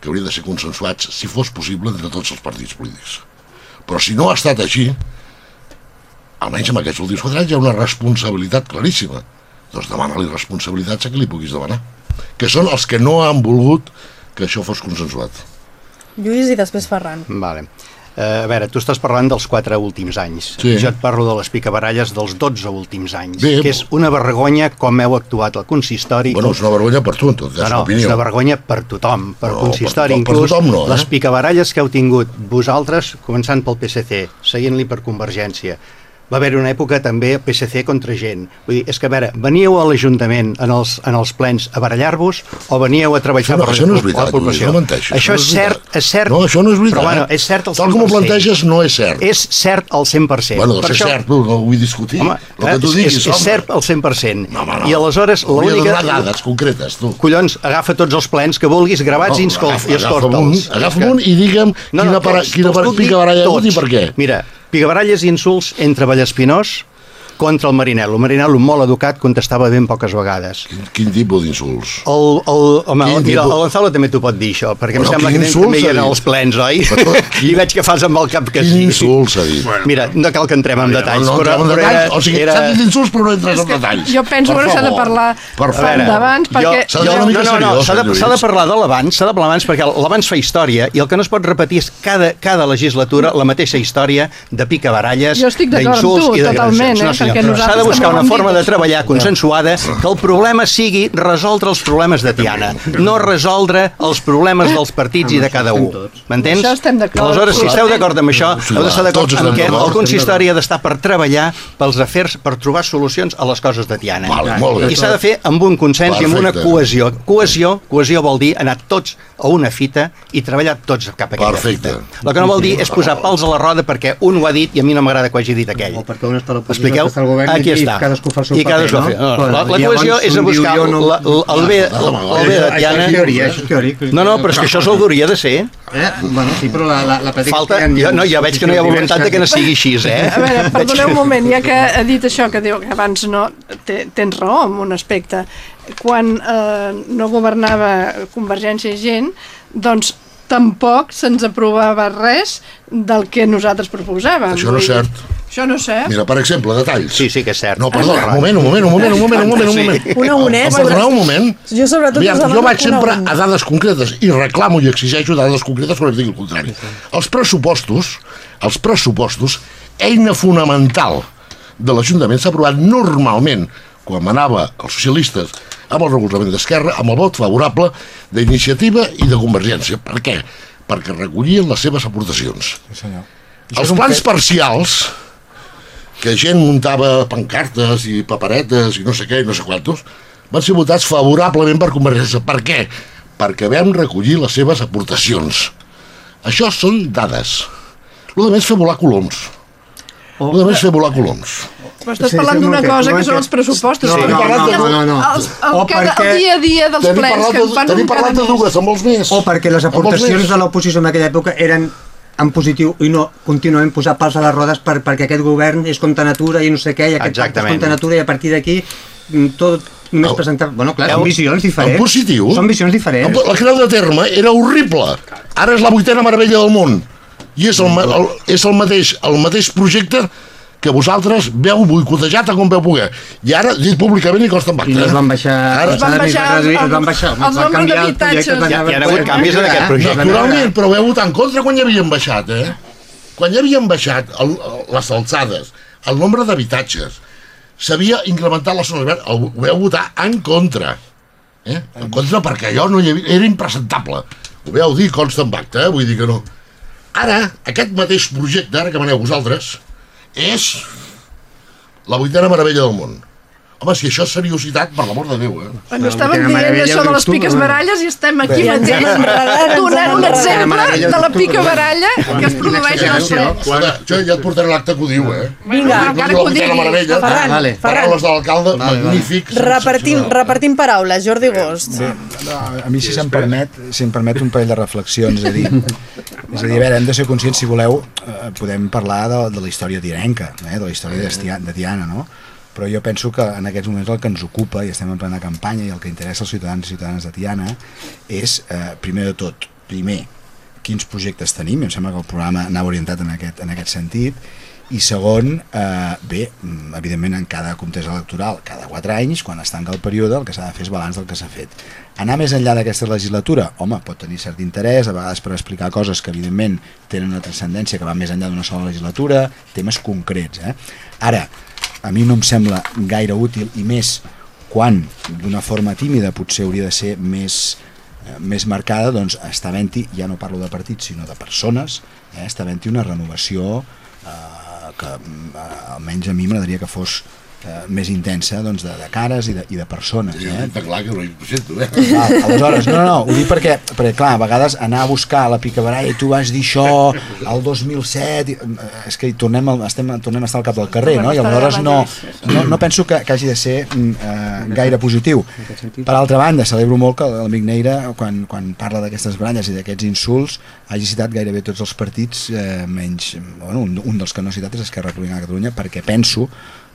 que haurien de ser consensuats, si fos possible, entre tots els partits polítics. Però si no ha estat així, almenys en aquests últims quatre anys hi ha una responsabilitat claríssima. Doncs demana-li responsabilitats a qui li puguis demanar. Que són els que no han volgut que això fos consensuat. Lluís i després Ferran. Vale. Uh, a veure, tu estàs parlant dels quatre últims anys. Sí. Jo et parlo de les picabaralles dels 12 últims anys, Bé, que és una vergonya com heu actuat al consistori. Bueno, és una vergonya per tu, en tot cas, no, no, és una vergonya per tothom, per No, consistori, per tothom- per inclús tothom no, eh? les picabaralles que heu tingut vosaltres, començant pel PSC, seguint-li per Convergència. Va haver una època també PSC contra gent. Vull dir, és que a veure, veníeu a l'Ajuntament en, els, en els plens a barallar-vos o veníeu a treballar Això no- per això no és la veritat, corporació? Lluís, no menteixis, Això això no és cert, és cert. No, això no és veritat. Però bueno, és cert al 100%. Tal com ho planteges, no és cert. És cert al 100%. Bueno, doncs Per és cert, no, no ho vull discutir. Home, el que tu diguis, és, és cert al 100%. No, home, no. I aleshores, Hauria de l'única... donar dades concretes, tu. Collons, agafa tots els plens que vulguis, gravats i, escol, agafa- i escolta'ls. Agafa un, agafa un i digue'm quina, para, tots, quina para, puc dir picabaralla hi ha hagut i per què. Mira, picabaralles i insults entre Vallespinós contra el Marinel. El Marinel, un molt educat, contestava ben poques vegades. Quin, quin tipus d'insults? El, el, home, Quin el, mira, tipus? el Gonzalo també t'ho pot dir, això, perquè Bueno, em sembla quin que insult també hi dit? als plens, oi? Però- I veig que fas amb el cap que Quin sí. insult s'ha dit? Bueno. Mira, no cal que entrem en detalls, no, no, però, entrem en però detalls. era, o sigui, era... s'ha dit insults però no entres en detalls. Jo penso Per que s'ha de parlar Per d'abans, jo- perquè... S'ha de ser una no, mica no, no, s'ha de, de parlar de l'abans, s'ha de parlar abans, perquè l'abans fa història i el que no es pot repetir és cada, cada legislatura la mateixa història de picabaralles, Jo estic d'acord amb d'insults tu, i d'agressions. totalment, eh, No, senyor, perquè s'ha de nosaltres buscar una forma de treballar consensuada que el problema sigui resoldre els problemes de Tiana, no resoldre els problemes dels partits i de cada un. M'entens? Aleshores, si esteu d'acord amb això, heu d'estar d'acord amb que el consistori ha d'estar per treballar pels afers, per trobar solucions a les coses de Tiana. I s'ha de fer amb un consens i amb una cohesió. Cohesió, cohesió vol dir anar tots a una fita i treballar tots cap a aquella Perfecte. fita. El que no vol dir és posar pals a la roda perquè un ho ha dit i a mi no m'agrada que ho hagi dit aquell. Expliqueu? Està al govern Aquí i, està. cadascú fa el seu I paper, fa- no, no? la- la cohesió és a diu, buscar no- la- la- el bé- el bé de Això Tiana. és teoria, això és teòric. No, no, però és que això se'l hauria de ser. Eh? Bueno, sí, però la, la, la pràctica... Falta, és que jo, no, ja veig que no hi ha voluntat de que no sigui així, eh? A veure, perdoneu un moment, ja que ha dit això, que diu que abans no, té, tens raó en un aspecte. quan eh, no governava Convergència i gent, doncs tampoc se'ns aprovava res del que nosaltres proposàvem. Això no és cert. Això no cert. Mira, per exemple, detalls. Sí, sí que és cert. No, perdó, un moment, un moment, un moment, un moment, un moment, un moment. Una honesta. Home, perdoneu un moment. Jo sobretot Aviam, jo vaig sempre a dades concretes i reclamo i exigeixo dades concretes quan digui el contrari. Els pressupostos, els pressupostos, eina fonamental de l'Ajuntament s'ha aprovat normalment quan manava els socialistes amb el recolzament d'Esquerra, amb el vot favorable d'iniciativa i de Convergència. Per què? Perquè recollien les seves aportacions. Sí, senyor. Els un plans parcials, que gent muntava pancartes i paperetes i no sé què i no sé quantos, van ser votats favorablement per Convergència. Per què? Perquè vam recollir les seves aportacions. Això són dades. El de més fer volar coloms. El de més fer volar coloms. Però estàs Sí, parlant d'una cosa un que són els pressupostos. No, que no, no, no, no, no. Els, el, O cada, perquè- el dia a dia dels plens que de, en fan un cada parlat de mes. dues, amb els més. O perquè les aportacions de l'oposició en aquella època eren en positiu i no contínuament posar pals a les rodes per, perquè aquest govern és contra natura i no sé què, i aquest pacte és Exactament. contra natura i a partir d'aquí mm, tot només presentar... Bueno, clar, són visions diferents. En positiu. Són visions diferents. La creu de terme era horrible. Ara és la vuitena meravella del món. I és el, el, és el, mateix, el mateix projecte que vosaltres veu boicotejat a com veu poder. I ara, dit públicament, i costa en pacte. I no es van baixar... Ara, els van baixar es van baixar. els van nombres canviar el d'habitatges. Hi ha- hagut canvis en aquest projecte. Naturalment, però veu votar en contra quan hi havien baixat, eh? Quan hi havien baixat el, les alçades, el nombre d'habitatges, s'havia incrementat la zona verd, el veu votar en contra. Eh? En contra perquè allò no hi havia, era impresentable. Ho veu dir, consta en acte, eh? vull dir que no. Ara, aquest mateix projecte, ara que maneu vosaltres, és la vuitena meravella del món. Home, si això és seriositat, per l'amor de Déu, eh? Bueno, La estàvem dient això de les piques baralles i estem aquí Bé, mateix donant un exemple de la pica baralla que es produeix en plens. Escolta, jo ja et portaré l'acte que ho diu, eh? Vinga, encara que ho digui. Ferran, Ah, vale. Ferran, Paraules de l'alcalde, Vale, vale. magnífic. repartim, repartim paraules, Jordi Gost. A mi si se'm permet, si em permet un parell de reflexions, és a dir, és a dir, a veure, hem de ser conscients, si voleu, eh, podem parlar de, de la història tirenca, eh, de la història de Tiana, no? Però jo penso que en aquests moments el que ens ocupa, i estem en plena campanya, i el que interessa als ciutadans i ciutadanes de Tiana, és, eh, primer de tot, primer, quins projectes tenim, em sembla que el programa anava orientat en aquest, en aquest sentit, i segon, eh, bé, mm, evidentment en cada contesa electoral, cada quatre anys, quan es tanca el període, el que s'ha de fer és balanç del que s'ha fet. Anar més enllà d'aquesta legislatura, home, pot tenir cert interès, a vegades per explicar coses que evidentment tenen una transcendència que va més enllà d'una sola legislatura, temes concrets. Eh? Ara, a mi no em sembla gaire útil, i més quan d'una forma tímida potser hauria de ser més eh, més marcada, doncs està havent-hi, ja no parlo de partits, sinó de persones, eh, està havent-hi una renovació eh, que eh, almenys a mi m'agradaria que fos eh, més intensa doncs, de, de cares i de, i de persones. Sí, Eh? està clar que no hi sento, eh? Val, aleshores, no, no, no, ho dic perquè, perquè, clar, a vegades anar a buscar la picabaralla i tu vas dir això el 2007, i, eh, és que hi tornem, al, estem, tornem a estar al cap del carrer, no? I aleshores no, no, no penso que, que hagi de ser mm, eh, gaire positiu. Per altra banda, celebro molt que l'amic Neira, quan, quan parla d'aquestes baralles i d'aquests insults, hagi citat gairebé tots els partits, eh, menys, bueno, un, un dels que no ha citat és Esquerra Republicana de Catalunya, perquè penso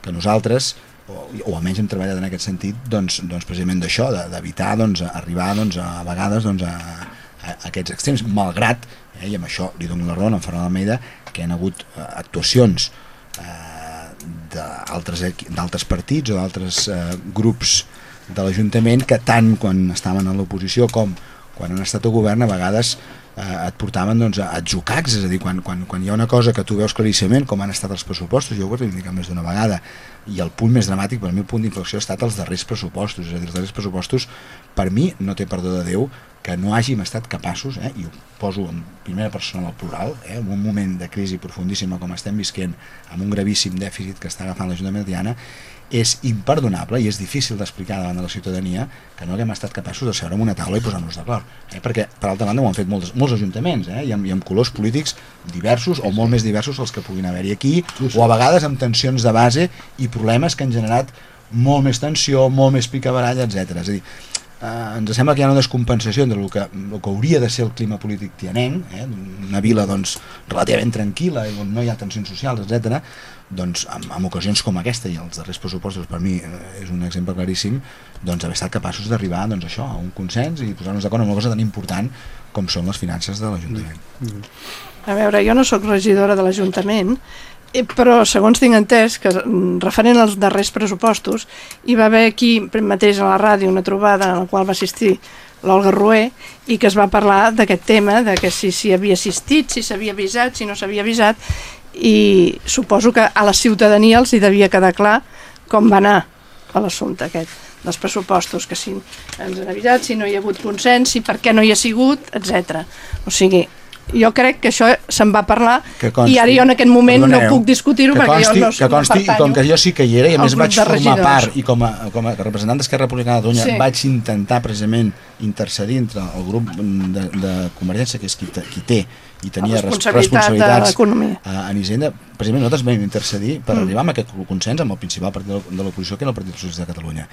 que nosaltres o, o almenys hem treballat en aquest sentit doncs, doncs precisament d'això, de- d'evitar doncs, arribar doncs, a vegades doncs, a, a, aquests extrems, malgrat, eh, i amb això li dono la raó a en Ferran Almeida, que hi ha hagut eh, actuacions eh, d'altres partits o d'altres eh, grups de l'Ajuntament que tant quan estaven a l'oposició com quan han estat al govern a vegades eh, et portaven doncs, a atzucacs, és a dir, quan, quan, quan hi ha una cosa que tu veus claríssimament, com han estat els pressupostos, jo ho he reivindicat més d'una vegada, i el punt més dramàtic per mi, el punt d'inflexió ha estat els darrers pressupostos, és a dir, els darrers pressupostos per mi no té perdó de Déu que no hàgim estat capaços, eh, i ho poso en primera persona al plural, eh, en un moment de crisi profundíssima com estem visquent, amb un gravíssim dèficit que està agafant l'Ajuntament de Tiana, és imperdonable i és difícil d'explicar davant de la ciutadania que no haguem estat capaços de seure en una taula i posar-nos d'acord. Eh? Perquè, per altra banda, ho han fet molts, molts ajuntaments eh? I, amb, i amb colors polítics diversos o molt més diversos els que puguin haver-hi aquí o a vegades amb tensions de base i problemes que han generat molt més tensió, molt més picabaralla, etc. És a dir, eh, ens sembla que hi ha una descompensació entre el que, el que hauria de ser el clima polític tianenc, eh, una vila doncs, relativament tranquil·la i on no hi ha tensions socials, etc. doncs en, en ocasions com aquesta i els darrers pressupostos per mi eh, és un exemple claríssim doncs haver estat capaços d'arribar doncs, això a un consens i posar-nos d'acord en una cosa tan important com són les finances de l'Ajuntament. Mm. A veure, jo no sóc regidora de l'Ajuntament, eh, però segons tinc entès que mm, referent als darrers pressupostos hi va haver aquí mateix a la ràdio una trobada en la qual va assistir l'Olga Rué i que es va parlar d'aquest tema de que si s'hi havia assistit, si s'havia avisat, si no s'havia avisat i suposo que a la ciutadania els hi devia quedar clar com va anar l'assumpte aquest dels pressupostos, que si ens han avisat, si no hi ha hagut consens, si per què no hi ha sigut, etc. O sigui, jo crec que això se'n va parlar consti, i ara jo en aquest moment perdoneu, no puc discutir-ho perquè consti, jo no, que consti, no I com que jo sí que hi era i a més vaig formar regidors. part i com a, com a representant d'Esquerra Republicana de Catalunya sí. vaig intentar precisament intercedir entre el grup de, de Convergència que és qui, qui té i tenia responsabilitat responsabilitats a, a Hisenda, precisament nosaltres vam intercedir per mm. arribar a aquest consens amb el principal partit de l'oposició que era el Partit Socialista de Catalunya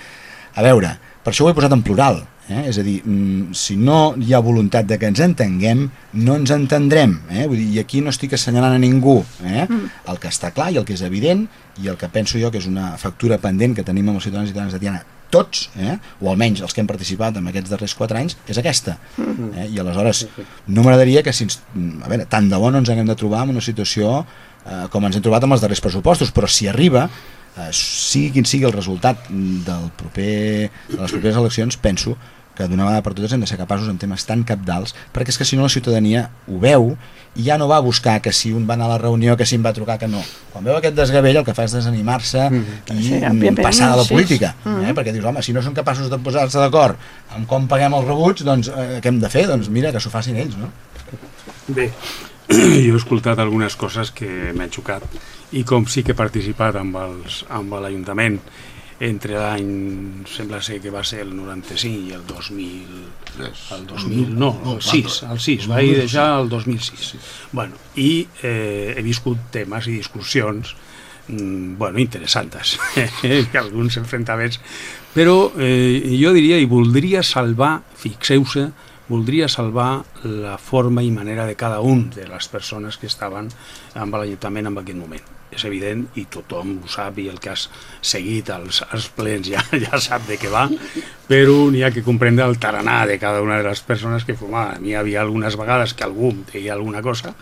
a veure, per això ho he posat en plural, eh? és a dir, mm, si no hi ha voluntat de que ens entenguem, no ens entendrem, eh? Vull dir, i aquí no estic assenyalant a ningú, eh? Mm. el que està clar i el que és evident, i el que penso jo que és una factura pendent que tenim amb els ciutadans i ciutadanes de Tiana, tots, eh? o almenys els que hem participat en aquests darrers quatre anys, és aquesta. Mm. Eh? I aleshores no m'agradaria que, si ens, a veure, tant de bo no ens haguem de trobar en una situació eh, com ens hem trobat amb els darrers pressupostos, però si arriba, eh, sigui quin sigui el resultat del proper, de les properes eleccions, penso que d'una vegada per totes hem de ser capaços en temes tan capdals, perquè és que si no la ciutadania ho veu i ja no va a buscar que si un va anar a la reunió, que si em va trucar, que no. Quan veu aquest desgavell el que fa és desanimar-se mm -hmm. i sí, passar a la política. Sí. Eh? Mm -hmm. Perquè dius, home, si no són capaços de posar-se d'acord en com paguem els rebuts, doncs eh, què hem de fer? Doncs mira, que s'ho facin ells, no? Bé, jo he escoltat algunes coses que m'han xocat i com sí que he participat amb l'Ajuntament entre l'any, sembla ser que va ser el 95 i el 2000, el 2000 no, el 6, el 6, vaig deixar el 2006. Bueno, I eh, he viscut temes i discussions mm, bueno, interessants, alguns enfrontaments, però eh, jo diria i voldria salvar, fixeu-se, voldria salvar la forma i manera de cada un de les persones que estaven amb l'Ajuntament en aquest moment és evident i tothom ho sap i el que has seguit els, els plens ja, ja sap de què va, però n'hi ha que comprendre el taranà de cada una de les persones que fumava. A mi hi havia algunes vegades que algú deia alguna cosa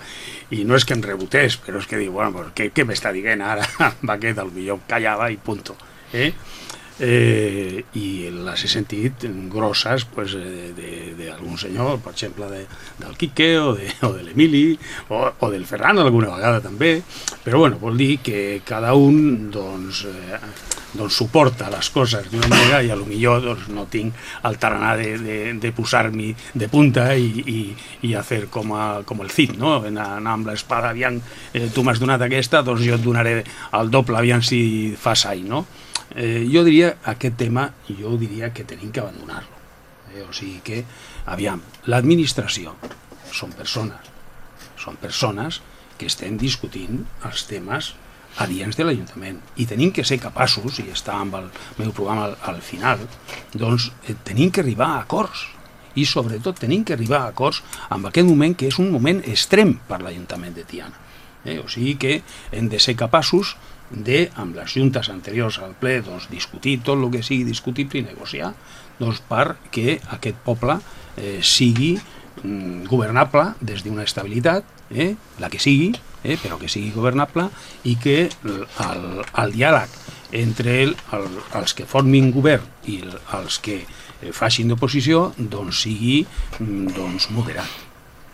i no és que em rebotés, però és que diu, bueno, què, què m'està dient ara amb? El millor callava i punto. Eh? Eh, i les he sentit grosses pues, d'algun senyor, per exemple de, del Quique o de, de l'Emili o, o del Ferran alguna vegada també, però bueno, vol dir que cada un doncs, eh, doncs suporta les coses d'una manera i a lo millor doncs, no tinc el taranà de, de, de posar-m'hi de punta i, i, i a fer com, a, com el Cid, no? anar, anar amb l'espada, aviam, eh, tu m'has donat aquesta, doncs jo et donaré el doble, aviam si fas all, no? Eh, jo diria aquest tema, jo diria que tenim que abandonar-lo. Eh, o sigui que, aviam, l'administració són persones, són persones que estem discutint els temes adients de l'Ajuntament i tenim que ser capaços, i està amb el meu programa al, al final, doncs eh, tenim que arribar a acords i sobretot tenim que arribar a acords en aquest moment que és un moment extrem per l'Ajuntament de Tiana. Eh? O sigui que hem de ser capaços de, amb les juntes anteriors al ple, doncs, discutir tot el que sigui discutible i negociar doncs, perquè aquest poble eh, sigui mm, governable des d'una estabilitat, eh, la que sigui, eh, però que sigui governable i que el, el diàleg entre el, el, els que formin govern i el, els que eh, facin d'oposició doncs sigui mm, doncs, moderat.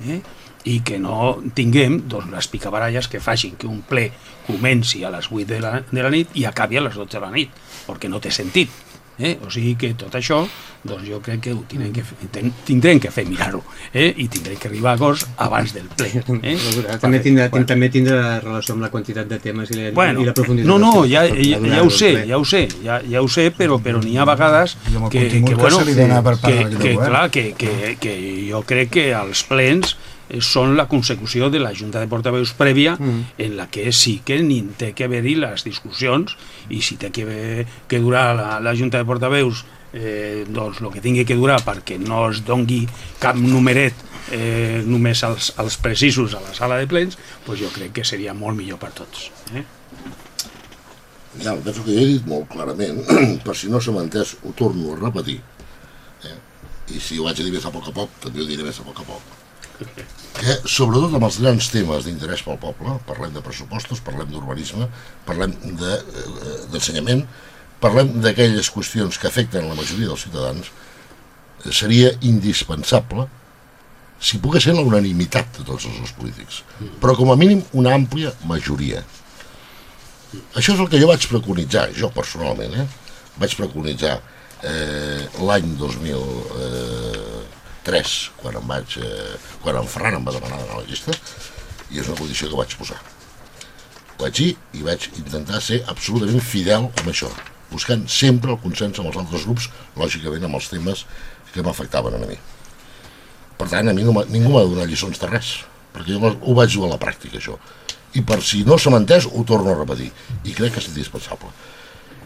Eh? I que no tinguem doncs, les picabaralles que facin que un ple comenci a les 8 de la, de la nit i acabi a les 12 de la nit, perquè no té sentit. Eh? O sigui que tot això doncs jo crec que ho tindrem que, ten, tindrem que fer mirar-ho eh? i tindrem que arribar a acords abans del ple. Eh? també, tindrà, bueno. també tindrà relació amb la quantitat de temes i la, bueno, i la profunditat. No, no, ja, ja, ja ho sé, ja ho sé, ja, ja ho sé, però, però n'hi ha vegades que, que, que, bueno, que, que, clar, que, que, que jo crec que als plens Eh, són la consecució de la Junta de Portaveus prèvia mm. en la que sí que ni té que haver-hi les discussions i si té que, que durar la, la Junta de Portaveus eh, doncs el que tingui que durar perquè no es dongui cap numeret eh, només als, als precisos a la sala de plens, doncs jo crec que seria molt millor per tots. Eh? Ja, penso que he dit molt clarament, per si no se m'ha entès, ho torno a repetir. Eh? I si ho vaig a dir més a poc a poc, també ho diré més a poc a poc. Que, sobretot amb els grans temes d'interès pel poble, parlem de pressupostos, parlem d'urbanisme, parlem de, eh, d'ensenyament, parlem d'aquelles qüestions que afecten la majoria dels ciutadans, eh, seria indispensable si pogués ser la unanimitat de tots els grups polítics, però com a mínim una àmplia majoria. Això és el que jo vaig preconitzar, jo personalment, eh? vaig preconitzar eh, l'any 2003, quan em vaig, eh, quan en Ferran em va demanar d'anar a la llista, i és una condició que vaig posar. Vaig dir i vaig intentar ser absolutament fidel amb això, buscant sempre el consens amb els altres grups, lògicament amb els temes que m'afectaven a mi. Per tant, a mi no ningú m'ha de donar lliçons de res, perquè jo ho vaig jugar a la pràctica, això. I per si no se m'ha ho torno a repetir. I crec que és indispensable.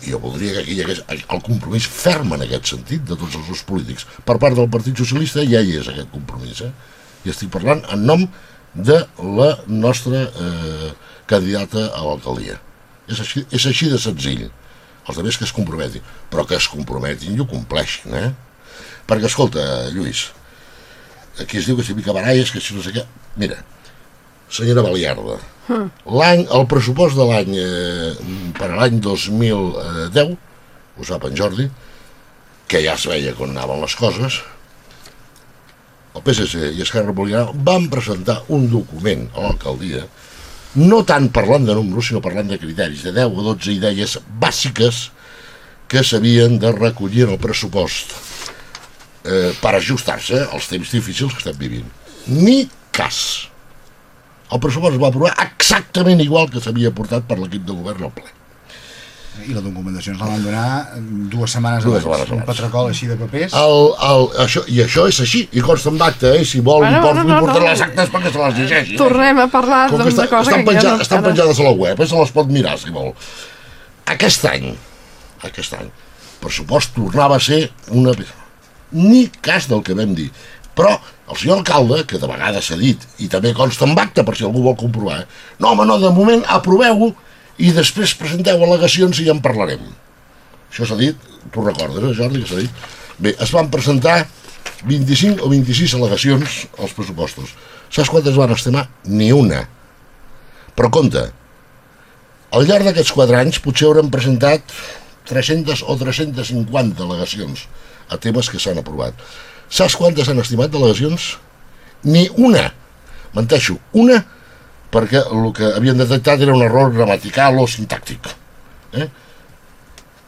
I jo voldria que aquí hi hagués el compromís ferm en aquest sentit de tots els grups polítics. Per part del Partit Socialista ja hi és aquest compromís. Eh? I estic parlant en nom de la nostra eh, candidata a l'alcaldia. És és així de senzill. Els altres que es comprometin, però que es comprometin i ho compleixin. Eh? Perquè, escolta, Lluís, aquí es diu que si pica baralles, que si no sé què... Mira, senyora Baliarda, l'any, el pressupost de l'any eh, per a l'any 2010, ho sap en Jordi, que ja es veia com anaven les coses, el PSC i Esquerra Republicana van presentar un document a l'alcaldia no tant parlant de números, sinó parlant de criteris, de 10 o 12 idees bàsiques que s'havien de recollir en el pressupost eh, per ajustar-se als temps difícils que estem vivint. Ni cas. El pressupost es va aprovar exactament igual que s'havia portat per l'equip de govern al ple. I la documentació ens la van donar dues setmanes Dues abans. setmanes Un abans. patracol així de papers. El, el, això, I això és així, i consta en acte, eh? si vol Bueno, bueno, no, no, no, portar no. les actes perquè se les llegeixi. Tornem a parlar que d'una cosa estan, que penja, no... estan penjades a la web, eh? se les pot mirar si vol. Aquest any, aquest any, pressupost tornava a ser una... Ni cas del que vam dir. Però el senyor alcalde, que de vegades s'ha dit, i també consta en acte per si algú vol comprovar, eh? no home, no, de moment aproveu-ho i després presenteu al·legacions i ja en parlarem. Això s'ha dit, tu recordes, eh, Jordi, que s'ha dit? Bé, es van presentar 25 o 26 al·legacions als pressupostos. Saps quantes van estimar? Ni una. Però compte, al llarg d'aquests quatre anys potser haurem presentat 300 o 350 al·legacions a temes que s'han aprovat. Saps quantes han estimat delegacions? Ni una. Menteixo, una perquè el que havien detectat era un error gramatical o sintàctic. Eh?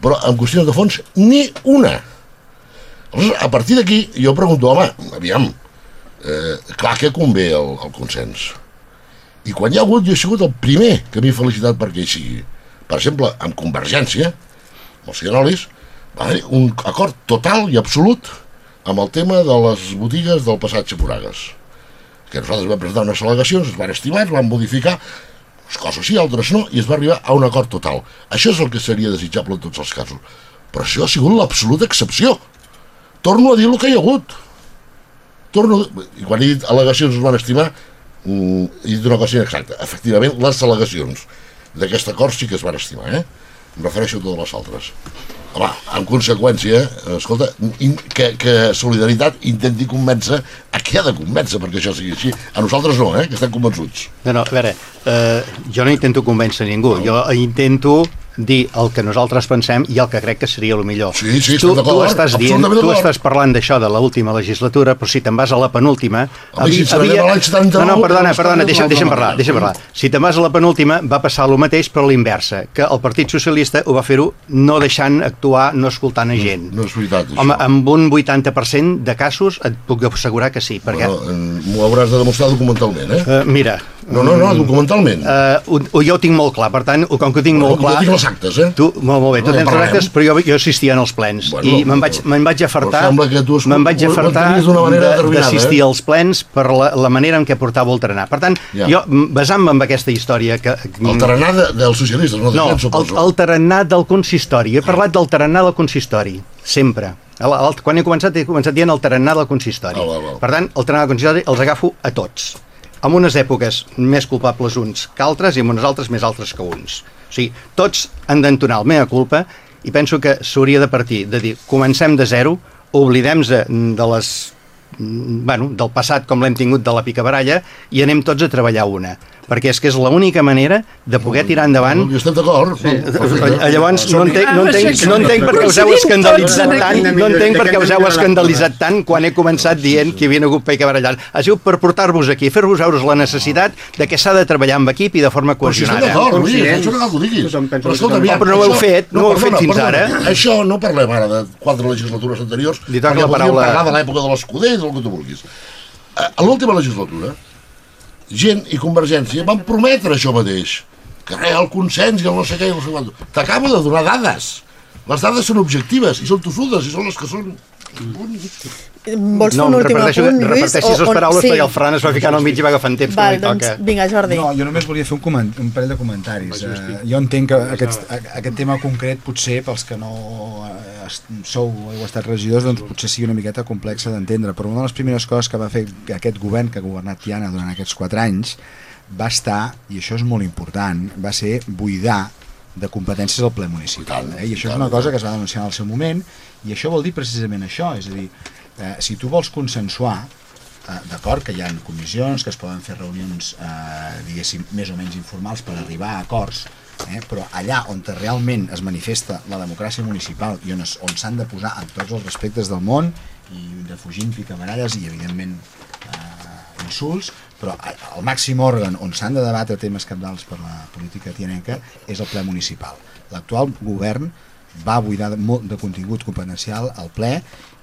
Però en qüestions de fons, ni una. Aleshores, a partir d'aquí, jo pregunto, home, aviam, eh, clar que convé el, el consens. I quan hi ha hagut, jo he sigut el primer que m'he felicitat perquè hi sigui. Per exemple, amb Convergència, amb els Cianolis, va haver un acord total i absolut amb el tema de les botigues del passatge Moragues. Que nosaltres vam presentar unes al·legacions, es van estimar, es van modificar, coses sí, altres no, i es va arribar a un acord total. Això és el que seria desitjable en tots els casos. Però això ha sigut l'absoluta excepció. Torno a dir el que hi ha hagut. Torno, a- i quan he dit al·legacions es van estimar, mm, he dit una cosa inexacta. Efectivament, les al·legacions d'aquest acord sí que es van estimar, eh? Em refereixo a totes les altres. Home, en conseqüència, escolta, que, que Solidaritat intenti convèncer a qui ha de convèncer perquè això sigui així. A nosaltres no, eh? Que estem convençuts. No, no, a veure, eh, jo no intento convèncer ningú, jo intento dir el que nosaltres pensem i el que crec que seria el millor. Sí, sí, tu, tu estàs dient, tu estàs parlant d'això de l'última legislatura, però si te'n vas a la penúltima... Home, si ens n'anem a l'any 79, No, no, perdona, perdona, deixa'm, deixa'm parlar, deixa'm parlar. Si te'n vas a la penúltima, va passar el mateix, però a l'inversa, que el Partit Socialista ho va fer-ho no deixant actuar, no escoltant a gent. No és veritat, això. Home, amb un 80% de casos et puc assegurar que sí, perquè... Bueno, eh, m'ho hauràs de demostrar documentalment, eh? Uh, mira, No, no, no, documentalment. Uh, ho, ho, jo ho tinc molt clar, per tant, com que ho tinc molt jo clar... les actes, eh? Tu, molt, molt bé, tu No, tens les actes, però jo, jo assistia en els plens Bueno, i me'n vaig, me'n vaig afartar, sembla que tu me'n vaig afartar d'assistir eh? als plens per la, la manera en què portava el trenar. Per tant, Ja. jo, basant-me en aquesta història... Que, El tarannà de, dels socialistes, no no, el, suposo. el tarannà del consistori. He parlat del tarannà del consistori, sempre. El, el, quan he començat, he començat dient el tarannà del consistori. Val, val, val. Per tant, el tarannà del consistori els agafo a tots. En unes èpoques més culpables uns que altres i en unes altres més altres que uns. O sigui, tots han d'entonar el mea culpa i penso que s'hauria de partir de dir, comencem de zero, oblidem-nos de les mm, bueno, del passat com l'hem tingut de la picabaralla i anem tots a treballar una perquè és que és l'única manera de poder tirar endavant Jo estem d'acord. Sí. Eh, Llavors, no entenc, no entenc, no entenc per què us heu escandalitzat tant, no entenc per què us heu escandalitzat tant quan he començat dient que hi havia hagut pica barallant. Ha sigut per portar-vos aquí, fer-vos veure la necessitat de que s'ha de treballar amb equip i de forma Però si estem cohesionada. d'acord, això no cal que ho diguis. Però escolta, Però no ho heu fet, no ho heu fet fins ara. Això no parlem ara de quatre legislatures anteriors, perquè la podríem parlar de l'època de l'escuder i del que tu vulguis. A a l'última legislatura, gent i Convergència van prometre això mateix, que res, el consens i el no sé què i el no sé quant. T'acabo de donar dades. Les dades són objectives i són tossudes i són les que són. Vols fer No, un últim apunt, Lluís? repeteixis les paraules sí. perquè el Fran es va ficar el mig i va agafant temps Val, que no li doncs, toca. vinga, Jordi. No, jo només volia fer un, coment, un parell de comentaris. Uh, jo entenc que aquest, aquest tema concret potser pels que no est- sou o heu estat regidors doncs potser sigui una miqueta complexa d'entendre, però una de les primeres coses que va fer aquest govern que ha governat Tiana durant aquests quatre anys va estar, i això és molt important, va ser buidar de competències al ple municipal. Eh? I això és una cosa que es va denunciar en el seu moment i això vol dir precisament això, és a dir, eh, si tu vols consensuar eh, d'acord que hi ha comissions, que es poden fer reunions eh, diguéssim més o menys informals per arribar a acords eh, però allà on realment es manifesta la democràcia municipal i on s'han de posar en tots els respectes del món i defugint picabaralles i evidentment eh, insults però el màxim òrgan on s'han de debatre temes cabdals per la política tianenca és el ple municipal l'actual govern va buidar molt de contingut competencial al ple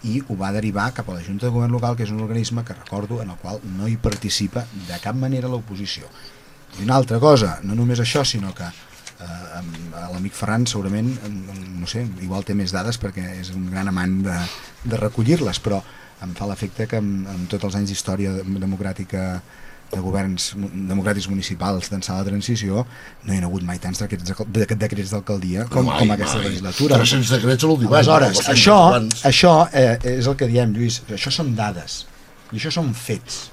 i ho va derivar cap a la Junta de Govern Local, que és un organisme que recordo en el qual no hi participa de cap manera l'oposició. I una altra cosa, no només això, sinó que eh, amb- l'amic Ferran segurament, no sé, igual té més dades perquè és un gran amant de, de recollir-les, però em fa l'efecte que amb, amb tots els anys d'història democràtica de governs democràtics municipals d'ençà la transició no hi ha hagut mai tants decrets d'alcal- de- decrets d'alcaldia com, Mai, com aquesta mai. legislatura 300 decrets a l'últim aleshores, 200 això, això eh, és el que diem Lluís, això són dades i això són fets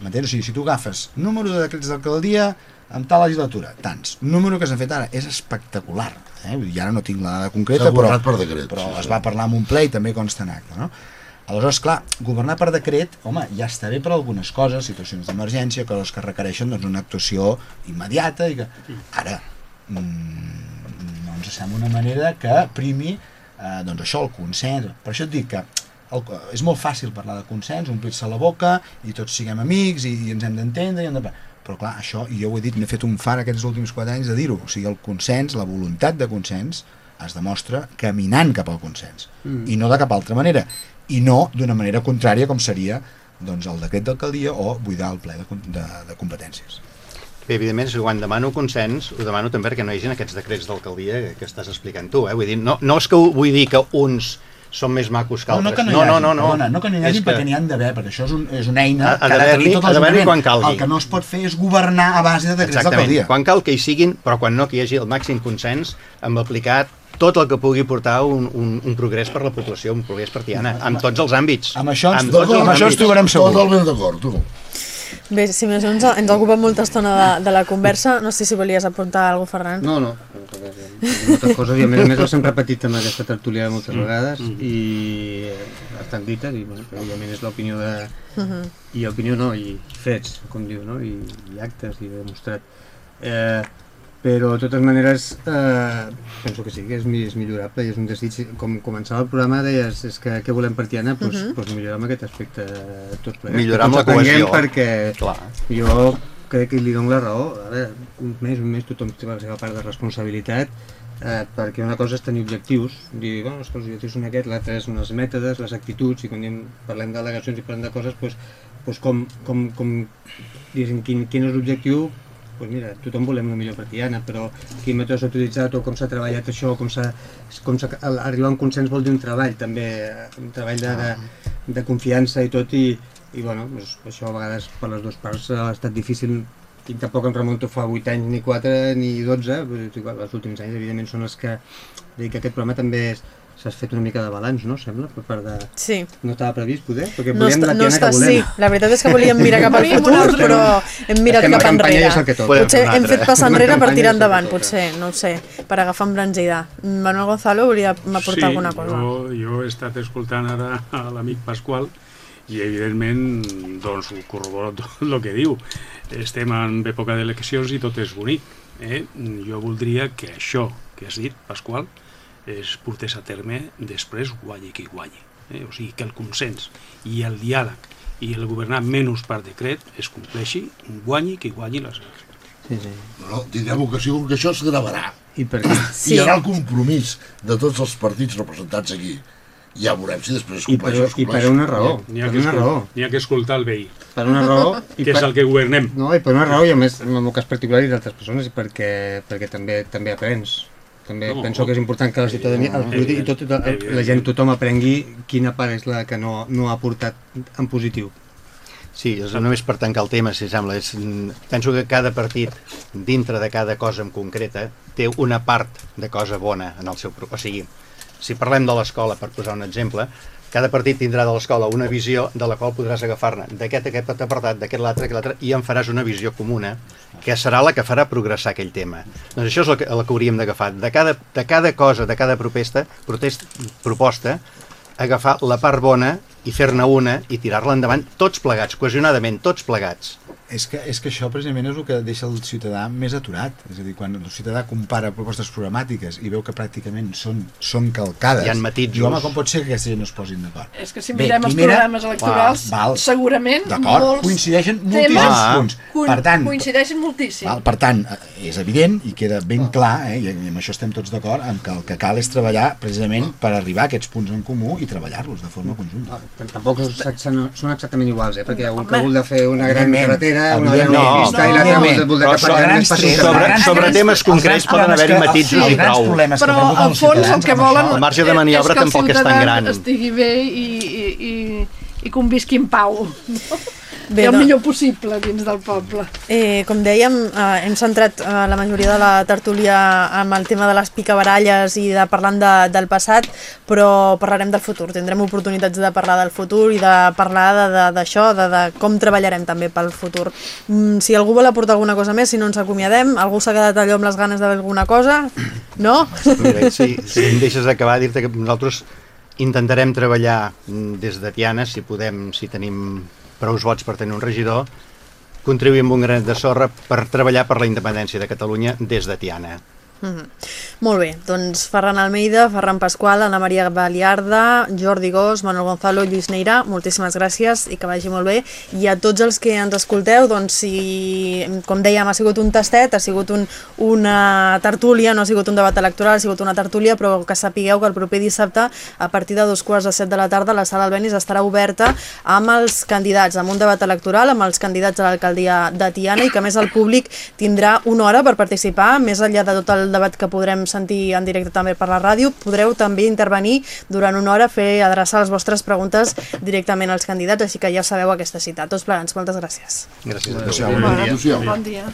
m'entens? O sigui, si tu agafes número de decrets d'alcaldia en tal legislatura, tants número que s'han fet ara és espectacular eh? Dir, ara no tinc la dada concreta S'ha però, per decret, però sí, es sí. va parlar en un ple i també consta en acte no? Aleshores, clar, governar per decret, home, ja està bé per algunes coses, situacions d'emergència, coses que requereixen doncs, una actuació immediata i que... Ara, mm, no ens sembla una manera que primi eh, doncs això, el consens. Per això et dic que el, és molt fàcil parlar de consens, omplir-se la boca i tots siguem amics i, i ens hem d'entendre i hem de... però clar, això, i jo ho he dit, n'he fet un far aquests últims quatre anys de dir-ho, o sigui, el consens, la voluntat de consens es demostra caminant cap al consens mm. i no de cap altra manera i no d'una manera contrària com seria doncs, el decret d'alcaldia o buidar el ple de, de, de competències Bé, evidentment, si quan demano consens, ho demano també perquè no hi hagin aquests decrets d'alcaldia que, que estàs explicant tu. Eh? Vull dir, no, no és que vull dir que uns són més macos que No, altres. no que no, no, hi hagi, no, no, no. Perdona, no que no hi hagi És perquè n'hi han d'haver, perquè això és, un, és una eina Ha- ha que ha de tenir tot l'Ajuntament. quan calgui. El que no es pot fer és governar a base de decrets Exactament, d'alcaldia. quan cal que hi siguin, però quan no que hi hagi el màxim consens amb aplicar tot el que pugui portar un, un, un progrés per la població, un progrés per Tiana, amb tots els àmbits. Amb això ens- Amb tots els amb això ens trobarem segur. Totalment d'acord, tu. Bé, si més o menys ens ha ocupat molta estona de, de la conversa. No sé si volies apuntar alguna cosa, Ferran. No, no, moltes coses i a més a més les hem repetit en aquesta tertúlia moltes vegades i estan dites i bueno, però, òbviament és l'opinió de... i opinió no, i fets, com diu, no? I, i actes i demostrat. Eh, però de totes maneres eh, penso que sí, que és, és millorable i és un desig, com començava el programa deies, és que què volem per Tiana, doncs, uh -huh. doncs millorar amb aquest aspecte tots plegats. Millorar amb Que la cohesió. perquè Clar. jo crec que li dono la raó. A veure, un mes, un mes tothom té la seva part de responsabilitat eh, perquè una cosa és tenir objectius, dir, bueno, és que els objectius són aquests, l'altre són els mètodes, les actituds, i quan diem, parlem de delegacions i parlem de coses, doncs, doncs com, com, com diguéssim, quin, quin és l'objectiu, doncs mira, tothom volem el millor per Tiana, però quin mètode s'ha utilitzat o com s'ha treballat això, com s'ha arribar a un consens vol dir un treball també, un treball de, de, de confiança i tot, i, i bueno, doncs, això a vegades per les dues parts ha estat difícil i tampoc em remunto fa 8 anys, ni 4, ni 12, però els últims anys evidentment són els que, dic que aquest programa també és, s'ha fet una mica de balanç, no? Sembla, per part de... Sí. No estava previst, poder? Perquè No, volíem la no està, que sí, volem. la veritat és que volíem mirar cap al futur, però hem mirat cap enrere. és el que. Podem Potser hem fet a enrere per tirar endavant, potser, no ho sé, per agafar embranzida. Manuel Gonzalo volia m'aportar sí, alguna cosa. Jo, jo he estat escoltant ara a l'amic Pasqual i evidentment doncs ho corroboro tot el que diu. Estem en època d'eleccions i tot és bonic. Eh? Jo voldria que això que has dit, Pasqual, es portés a terme després guanyi qui guanyi. Eh? O sigui, que el consens i el diàleg i el governar menys per decret es compleixi, guanyi qui guanyi les eleccions. Sí, sí. No, tindrem ocasió que això es gravarà. I per què? Sí. I hi haurà el compromís de tots els partits representats aquí. Ja veurem si després es I per, compleix o es I per compleix. una raó. N'hi ha, Per que una escol- raó. n'hi ha que escoltar el veí, Per una raó. I que és per... el que governem. No, i per una raó, i a més, en el meu cas particular i d'altres persones, i perquè, perquè també també aprens. També No, penso que és important que la ciutadania, el polític i tot, el, la gent, tothom aprengui quina part és la que no, no ha portat en positiu. Sí, és només per tancar el tema, si sembla. És, penso que cada partit, dintre de cada cosa en concreta, té una part de cosa bona en el seu... O sigui, si parlem de l'escola, per posar un exemple, cada partit tindrà de l'escola una visió de la qual podràs agafar-ne d'aquest aquest apartat, d'aquest l'altre, d'aquest l'altre, i en faràs una visió comuna, que serà la que farà progressar aquell tema. Doncs això és el que, el que hauríem d'agafar. De cada, de cada cosa, de cada protesta, protest, proposta, agafar la part bona i fer-ne una i tirar-la endavant tots plegats, cohesionadament, tots plegats. És que, és que això precisament és el que deixa el ciutadà més aturat. És a dir, quan el ciutadà compara propostes programàtiques i veu que pràcticament són, són calcades, Hi matisos. diu, home, com pot ser que aquesta gent no es posin d'acord? És que si Bé, mirem els primera- programes electorals, Val, val. segurament molts coincideixen temes moltíssims Ah. punts. coin- Per tant, coincideixen moltíssim. Val, per tant, eh, és evident i queda ben clar, eh, i amb això estem tots d'acord, en que el que cal és treballar precisament per arribar a aquests punts en comú i treballar-los de forma conjunta. Tampoc són, són exactament iguals, eh? perquè un que de fer una gran Evidentment, carretera, una gran evidentment. autopista i l'altre No, de, però que sobre sobre- temes- concrets poden haver-hi matisos els i prou. Però al fons el que volen El marge de maniobra tampoc és tan gran. estigui bé i, i, i, i convisqui en pau. Bé, el doncs- millor possible dins del poble. Eh, com dèiem, eh, hem centrat eh, la majoria de la tertúlia amb el tema de les picabaralles i de parlant de, del passat, però parlarem del futur. Tindrem oportunitats de parlar del futur i de parlar de- de- d'això, de, de, de com treballarem també pel futur. Mm, si algú vol aportar alguna cosa més, si no ens acomiadem, algú s'ha quedat allò amb les ganes de alguna cosa? No? Si, si em deixes acabar, dir-te que nosaltres intentarem treballar mm, des de Tiana, si podem, si tenim prou vots per tenir un regidor, contribuir amb un granet de sorra per treballar per la independència de Catalunya des de Tiana. Mhm. Molt bé, doncs Ferran Almeida, Ferran Pasqual, Ana Maria Baliarda, Jordi Gós, Manuel Gonzalo, Lluís Neira, moltíssimes gràcies i que vagi molt bé. I a tots els que ens escolteu, doncs si, com dèiem, ha sigut un tastet, ha sigut un, una tertúlia, no ha sigut un debat electoral, ha sigut una tertúlia, però que sapigueu que el proper dissabte, a partir de dos quarts de set de la tarda, la sala Albenis estarà oberta amb els candidats, amb un debat electoral, amb els candidats a l'alcaldia de Tiana i que més el públic tindrà una hora per participar, més enllà de tot el debat que podrem sentir en directe també per la ràdio, podreu també intervenir durant una hora, fer adreçar les vostres preguntes directament als candidats, així que ja sabeu aquesta cita. Tots plegats, moltes gràcies. Gràcies a Adéu-siau. tots. Adéu-siau. Bon dia.